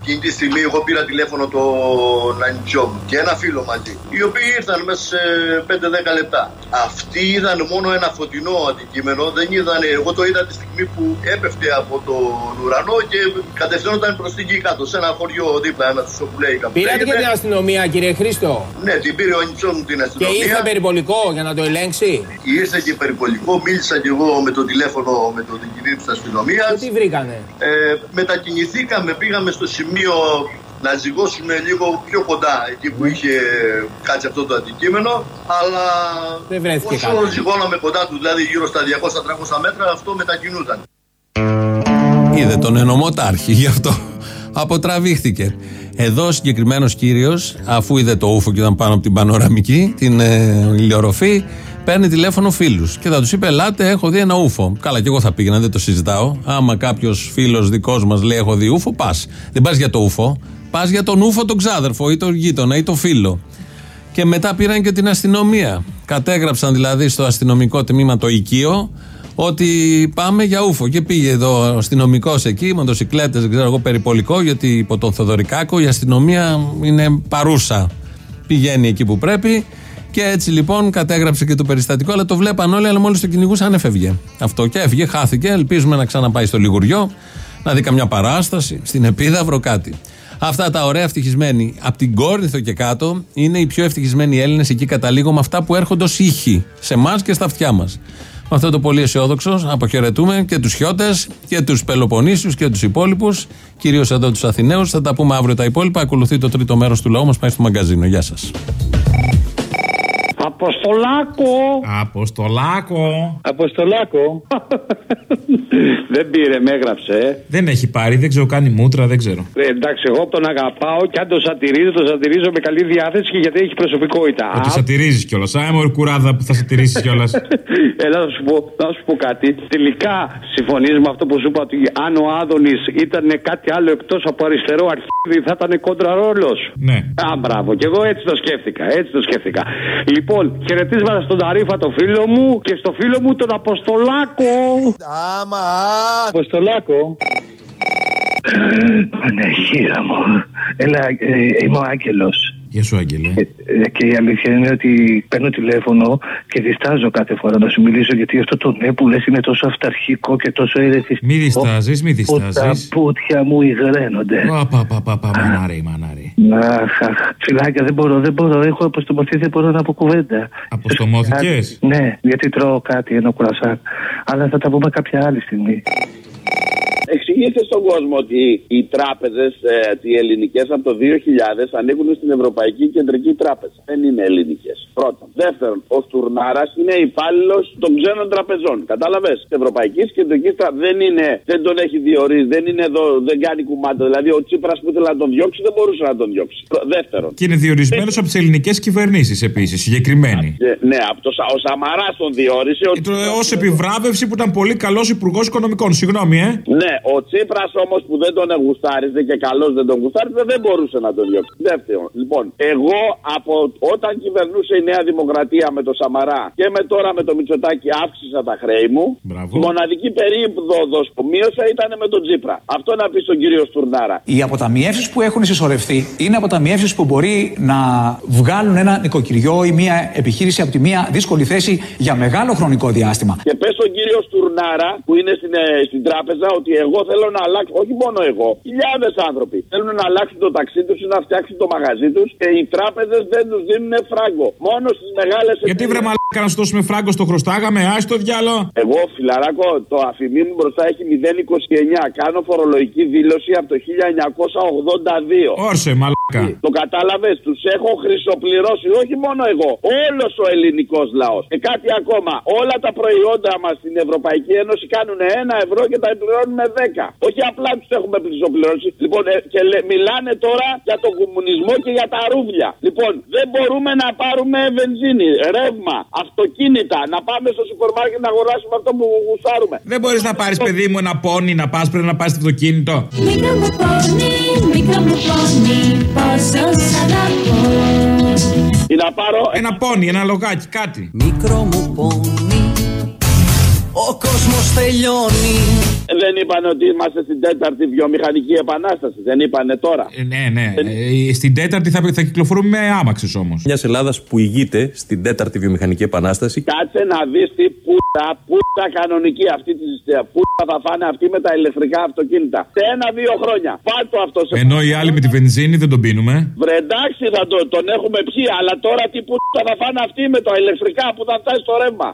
Speaker 44: Εκείνη τη στιγμή εγώ πήρα τηλέφωνο τον αντιό μου και ένα φίλο μαζί, οι οποίοι ήρθαν μέσα σε 5-10 λεπτά. Αυτοί είδαν μόνο ένα φωτεινό αντικείμενο, δεν είδαν, εγώ το είδα τη στιγμή που έπεφτε από τον ουρανό και κατευθυνόταν προς την γη κάτω, σε ένα χωριό δίπλα, ένα που λέει κάπου.
Speaker 45: Πήρατε και την αστυνομία, κύριε Χρήστο;
Speaker 44: Ναι, την πήρε ο Ανιτσό μου την
Speaker 45: Και
Speaker 44: αστυνομία.
Speaker 45: ήρθε περιπολικό για να το ελέγξει;
Speaker 44: Ήρθε και περιπολικό, μίλησα και εγώ με το τηλέφωνο με τον διοικητή της αστυνομίας.
Speaker 45: Τι βρήκανε;
Speaker 44: Ε, μετακινηθήκαμε, πήγαμε στο σημείο να ζυγώσουμε λίγο πιο κοντά εκεί που είχε κάτσει αυτό το αντικείμενο. Αλλά
Speaker 45: Δεν βρέθηκε
Speaker 44: όσο
Speaker 45: κάτι.
Speaker 44: ζυγώναμε κοντά τους, δηλαδή γύρω στα 200-300 μέτρα, αυτό μετακινούταν.
Speaker 4: Είδε τον ενωμοτάρχη, γι' αυτό αποτραβήχθηκε. Εδώ ο συγκεκριμένος κύριος, αφού είδε το ούφο και ήταν πάνω από την πανοραμική, την ε, ηλιορροφή, παίρνει τηλέφωνο φίλους και θα τους είπε: Ελάτε, έχω δει ένα ούφο. Καλά, και εγώ θα πήγαινα, δεν το συζητάω. Άμα κάποιος φίλος δικός μας λέει: Έχω δει ούφο, πας. Δεν πας για το ούφο, πας για τον ούφο τον ξάδερφο ή τον γείτονα ή τον φίλο. Και μετά πήραν και την αστυνομία. Κατέγραψαν δηλαδή στο αστυνομικό τμήμα το οικείο ότι πάμε για ούφο. Και πήγε εδώ ο αστυνομικός εκεί, μοτοσυκλέτε, δεν ξέρω εγώ, περιπολικό, γιατί υπό τον Θοδωρικάκο η αστυνομία είναι παρούσα. Πηγαίνει εκεί που πρέπει. Και έτσι λοιπόν κατέγραψε και το περιστατικό, αλλά το βλέπαν όλοι, αλλά μόλις το κυνηγούσαν έφευγε. Αυτό και έφυγε, χάθηκε. Ελπίζουμε να ξαναπάει στο Λιγουριό, να δει καμιά παράσταση, στην Επίδαυρο κάτι. Αυτά τα ωραία ευτυχισμένοι. Από την Κόρινθο και κάτω είναι οι πιο ευτυχισμένοι Έλληνες εκεί καταλήγω με αυτά που έρχονται ως ήχοι σε εμάς και στα αυτιά μας. Με αυτό το πολύ αισιόδοξο αποχαιρετούμε και τους Χιώτες και τους Πελοποννήσιους και τους υπόλοιπους, κυρίως εδώ τους Αθηναίους. Θα τα πούμε αύριο τα υπόλοιπα. Ακολουθεί το τρίτο μέρος του λαού μας, πάει στο μαγκαζίνο. Γεια σας.
Speaker 46: Αποστολάκο!
Speaker 30: Αποστολάκο!
Speaker 46: Αποστολάκο! δεν πήρε, με έγραψε. ε.
Speaker 30: Δεν έχει πάρει, δεν ξέρω, κάνει μούτρα, δεν ξέρω.
Speaker 46: Ε, εντάξει, εγώ τον αγαπάω και αν τον σατυρίζω, τον σατυρίζω με καλή διάθεση και γιατί έχει προσωπικότητα.
Speaker 30: Ότι
Speaker 46: Α,
Speaker 30: σατυρίζεις κιόλας. Άιμορ κουράδα που θα σατυρίσει κιόλας.
Speaker 46: Έλα να σου, πω, να σου πω κάτι. Τελικά συμφωνείς με αυτό που σου είπα ότι αν ο Άδωνης ήταν κάτι άλλο εκτός από αριστερό αρχίδι θα ήταν κόντρα ρόλο.
Speaker 30: Ναι.
Speaker 46: Α, μπράβο. Και εγώ έτσι το σκέφτηκα. Έτσι το σκέφτηκα. Λοιπόν, χαιρετίσματα στον Ταρίφα, το φίλο μου και στο φίλο μου τον Αποστολάκο.
Speaker 45: Άμα.
Speaker 46: Αποστολάκο.
Speaker 47: Παναγία μου. Έλα, ε, είμαι ο Άγγελος.
Speaker 30: Γεια σου, Άγγελε.
Speaker 47: και η αλήθεια είναι ότι παίρνω τηλέφωνο και διστάζω κάθε φορά να σου μιλήσω γιατί αυτό το ναι που λες είναι τόσο αυταρχικό και τόσο ερεθιστικό.
Speaker 30: Μη διστάζεις, μη
Speaker 47: που Τα
Speaker 30: διστάζεις.
Speaker 47: πούτια μου υγραίνονται.
Speaker 30: Πα, πα, πα, πα, πα, μανάρι, μανάρι.
Speaker 47: Αχ, αχ, φιλάκια, δεν μπορώ, δεν μπορώ. Έχω αποστομωθεί, δεν μπορώ να πω κουβέντα.
Speaker 30: Αποστομώθηκες;
Speaker 47: Ναι, γιατί τρώω κάτι, ένα κουρασάκ. Αλλά θα τα πούμε κάποια άλλη στιγμή.
Speaker 31: Εξηγήστε στον κόσμο ότι οι τράπεζες, οι ελληνικές από το 2000 ανήκουν στην Ευρωπαϊκή Κεντρική Τράπεζα. Δεν είναι ελληνικές. Πρώτον. Δεύτερον, ο Στουρνάρας είναι υπάλληλος των ξένων τραπεζών. Κατάλαβες; Της Ευρωπαϊκής Κεντρικής Τράπεζα δεν είναι, δεν τον έχει διορίσει, δεν είναι εδώ, δεν κάνει κουμάντα. Δηλαδή ο Τσίπρας που ήθελε να τον διώξει δεν μπορούσε να τον διώξει. Δεύτερον.
Speaker 30: Και είναι διορισμένος από τις ελληνικές κυβερνήσεις επίσης, συγκεκριμένη.
Speaker 31: Ε, ναι, από το, Σα- ο Σαμαράς τον διόρισε. Ο...
Speaker 30: Ω επιβράβευση που ήταν πολύ καλός υπουργός οικονομικών. Συγγνώμη, ε.
Speaker 31: Ναι, ο Τσίπρας όμως που δεν τον γουστάριζε και καλό δεν τον γουστάριζε δεν μπορούσε να τον διώξει. Δεύτερον, λοιπόν, εγώ από όταν κυβερνούσε η Νέα Δημοκρατία με το Σαμαρά και με τώρα με το Μητσοτάκι αύξησα τα χρέη μου. Η μοναδική περίοδος που μείωσα ήταν με τον Τσίπρα. Αυτό να πει στον κύριο Στουρνάρα.
Speaker 39: Οι αποταμιεύσεις που έχουν συσσωρευτεί είναι αποταμιεύσεις που μπορεί να βγάλουν ένα νοικοκυριό ή μια επιχείρηση από τη μια δύσκολη θέση για μεγάλο χρονικό διάστημα.
Speaker 31: Και πες στον κύριο Στουρνάρα που είναι στην, ε, στην τράπεζα ότι εγώ θέλω να αλλάξω, όχι μόνο εγώ, χιλιάδες άνθρωποι θέλουν να αλλάξουν το ταξί τους ή να φτιάξουν το μαγαζί τους και οι τράπεζες δεν τους δίνουν φράγκο. Μόνο στις μεγάλες
Speaker 30: Γιατί βρε μαλάκα να σου δώσουμε φράγκο στο χρωστάγαμε, άι το διάλο.
Speaker 31: Εγώ, φιλαράκο, το αφημί μου μπροστά έχει 0,29. Κάνω φορολογική δήλωση από το 1982.
Speaker 30: Όρσε, μαλάκα.
Speaker 31: Το κατάλαβες, τους έχω χρυσοπληρώσει, όχι μόνο εγώ, όλος ο ελληνικός λαός. Και κάτι ακόμα, όλα τα προϊόντα μας στην Ευρωπαϊκή Ένωση κάνουν 1 ευρώ και τα πληρώνουμε 10. Όχι απλά τους έχουμε χρυσοπληρώσει. Λοιπόν, ε, και λέ, μιλάνε τώρα για τον κομμουνισμό και για τα ρούβλια. Λοιπόν, δεν μπορούμε να πάρουμε βενζίνη, ρεύμα, αυτοκίνητα, να πάμε στο σούπερ μάρκετ να αγοράσουμε αυτό που γουστάρουμε.
Speaker 30: Δεν μπορείς να πάρεις, παιδί μου, ένα πόνι να πας πρέπει να πας στο αυτοκίνητο.
Speaker 48: Μικρό μου πόνι, μικρό μου πόνι, πόσο σ' αγαπώ.
Speaker 31: Ή να πάρω
Speaker 30: Ένα πόνι, ένα λογάκι, κάτι.
Speaker 48: Μικρό μου πόνι, ο κόσμος τελειώνει.
Speaker 31: Δεν είπαν ότι είμαστε στην τέταρτη βιομηχανική επανάσταση. Δεν είπανε τώρα.
Speaker 30: Ε, ναι, ναι. Ε, στην τέταρτη θα, θα κυκλοφορούμε με άμαξες όμως.
Speaker 49: Μιας Ελλάδας που ηγείται στην τέταρτη βιομηχανική επανάσταση.
Speaker 31: Κάτσε να δεις τι πούτα, πούτα κανονική αυτή τη πούτα θα φάνε αυτή με τα ηλεκτρικά αυτοκίνητα. Σε ένα-δύο χρόνια. Πάρτο αυτό σε
Speaker 30: Ενώ οι άλλοι με τη βενζίνη δεν τον πίνουμε.
Speaker 31: Βρε εντάξει θα το, τον έχουμε πιει, αλλά τώρα τι πούτα θα φάνε αυτοί με τα ηλεκτρικά που θα φτάσει στο ρεύμα.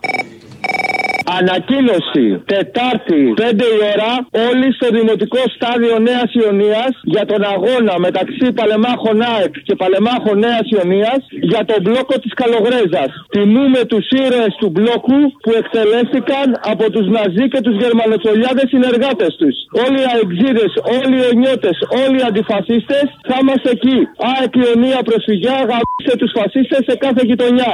Speaker 50: Ανακοίνωση Τετάρτη 5 η ώρα όλοι στο Δημοτικό Στάδιο Νέας Ιωνίας για τον αγώνα μεταξύ Παλεμάχων ΑΕΚ και Παλεμάχων Νέας Ιωνίας για τον μπλόκο της Καλογρέζας. Τιμούμε τους ήρωες του μπλόκου που εκτελέστηκαν από τους Ναζί και τους Γερμανοτσολιάδες συνεργάτες τους. Όλοι οι αεξίδες, όλοι οι ονιώτε, όλοι οι αντιφασίστες θα είμαστε εκεί. ΑΕΚ Ιωνία προσφυγιά, γαμίστε τους φασίστες σε κάθε γειτονιά.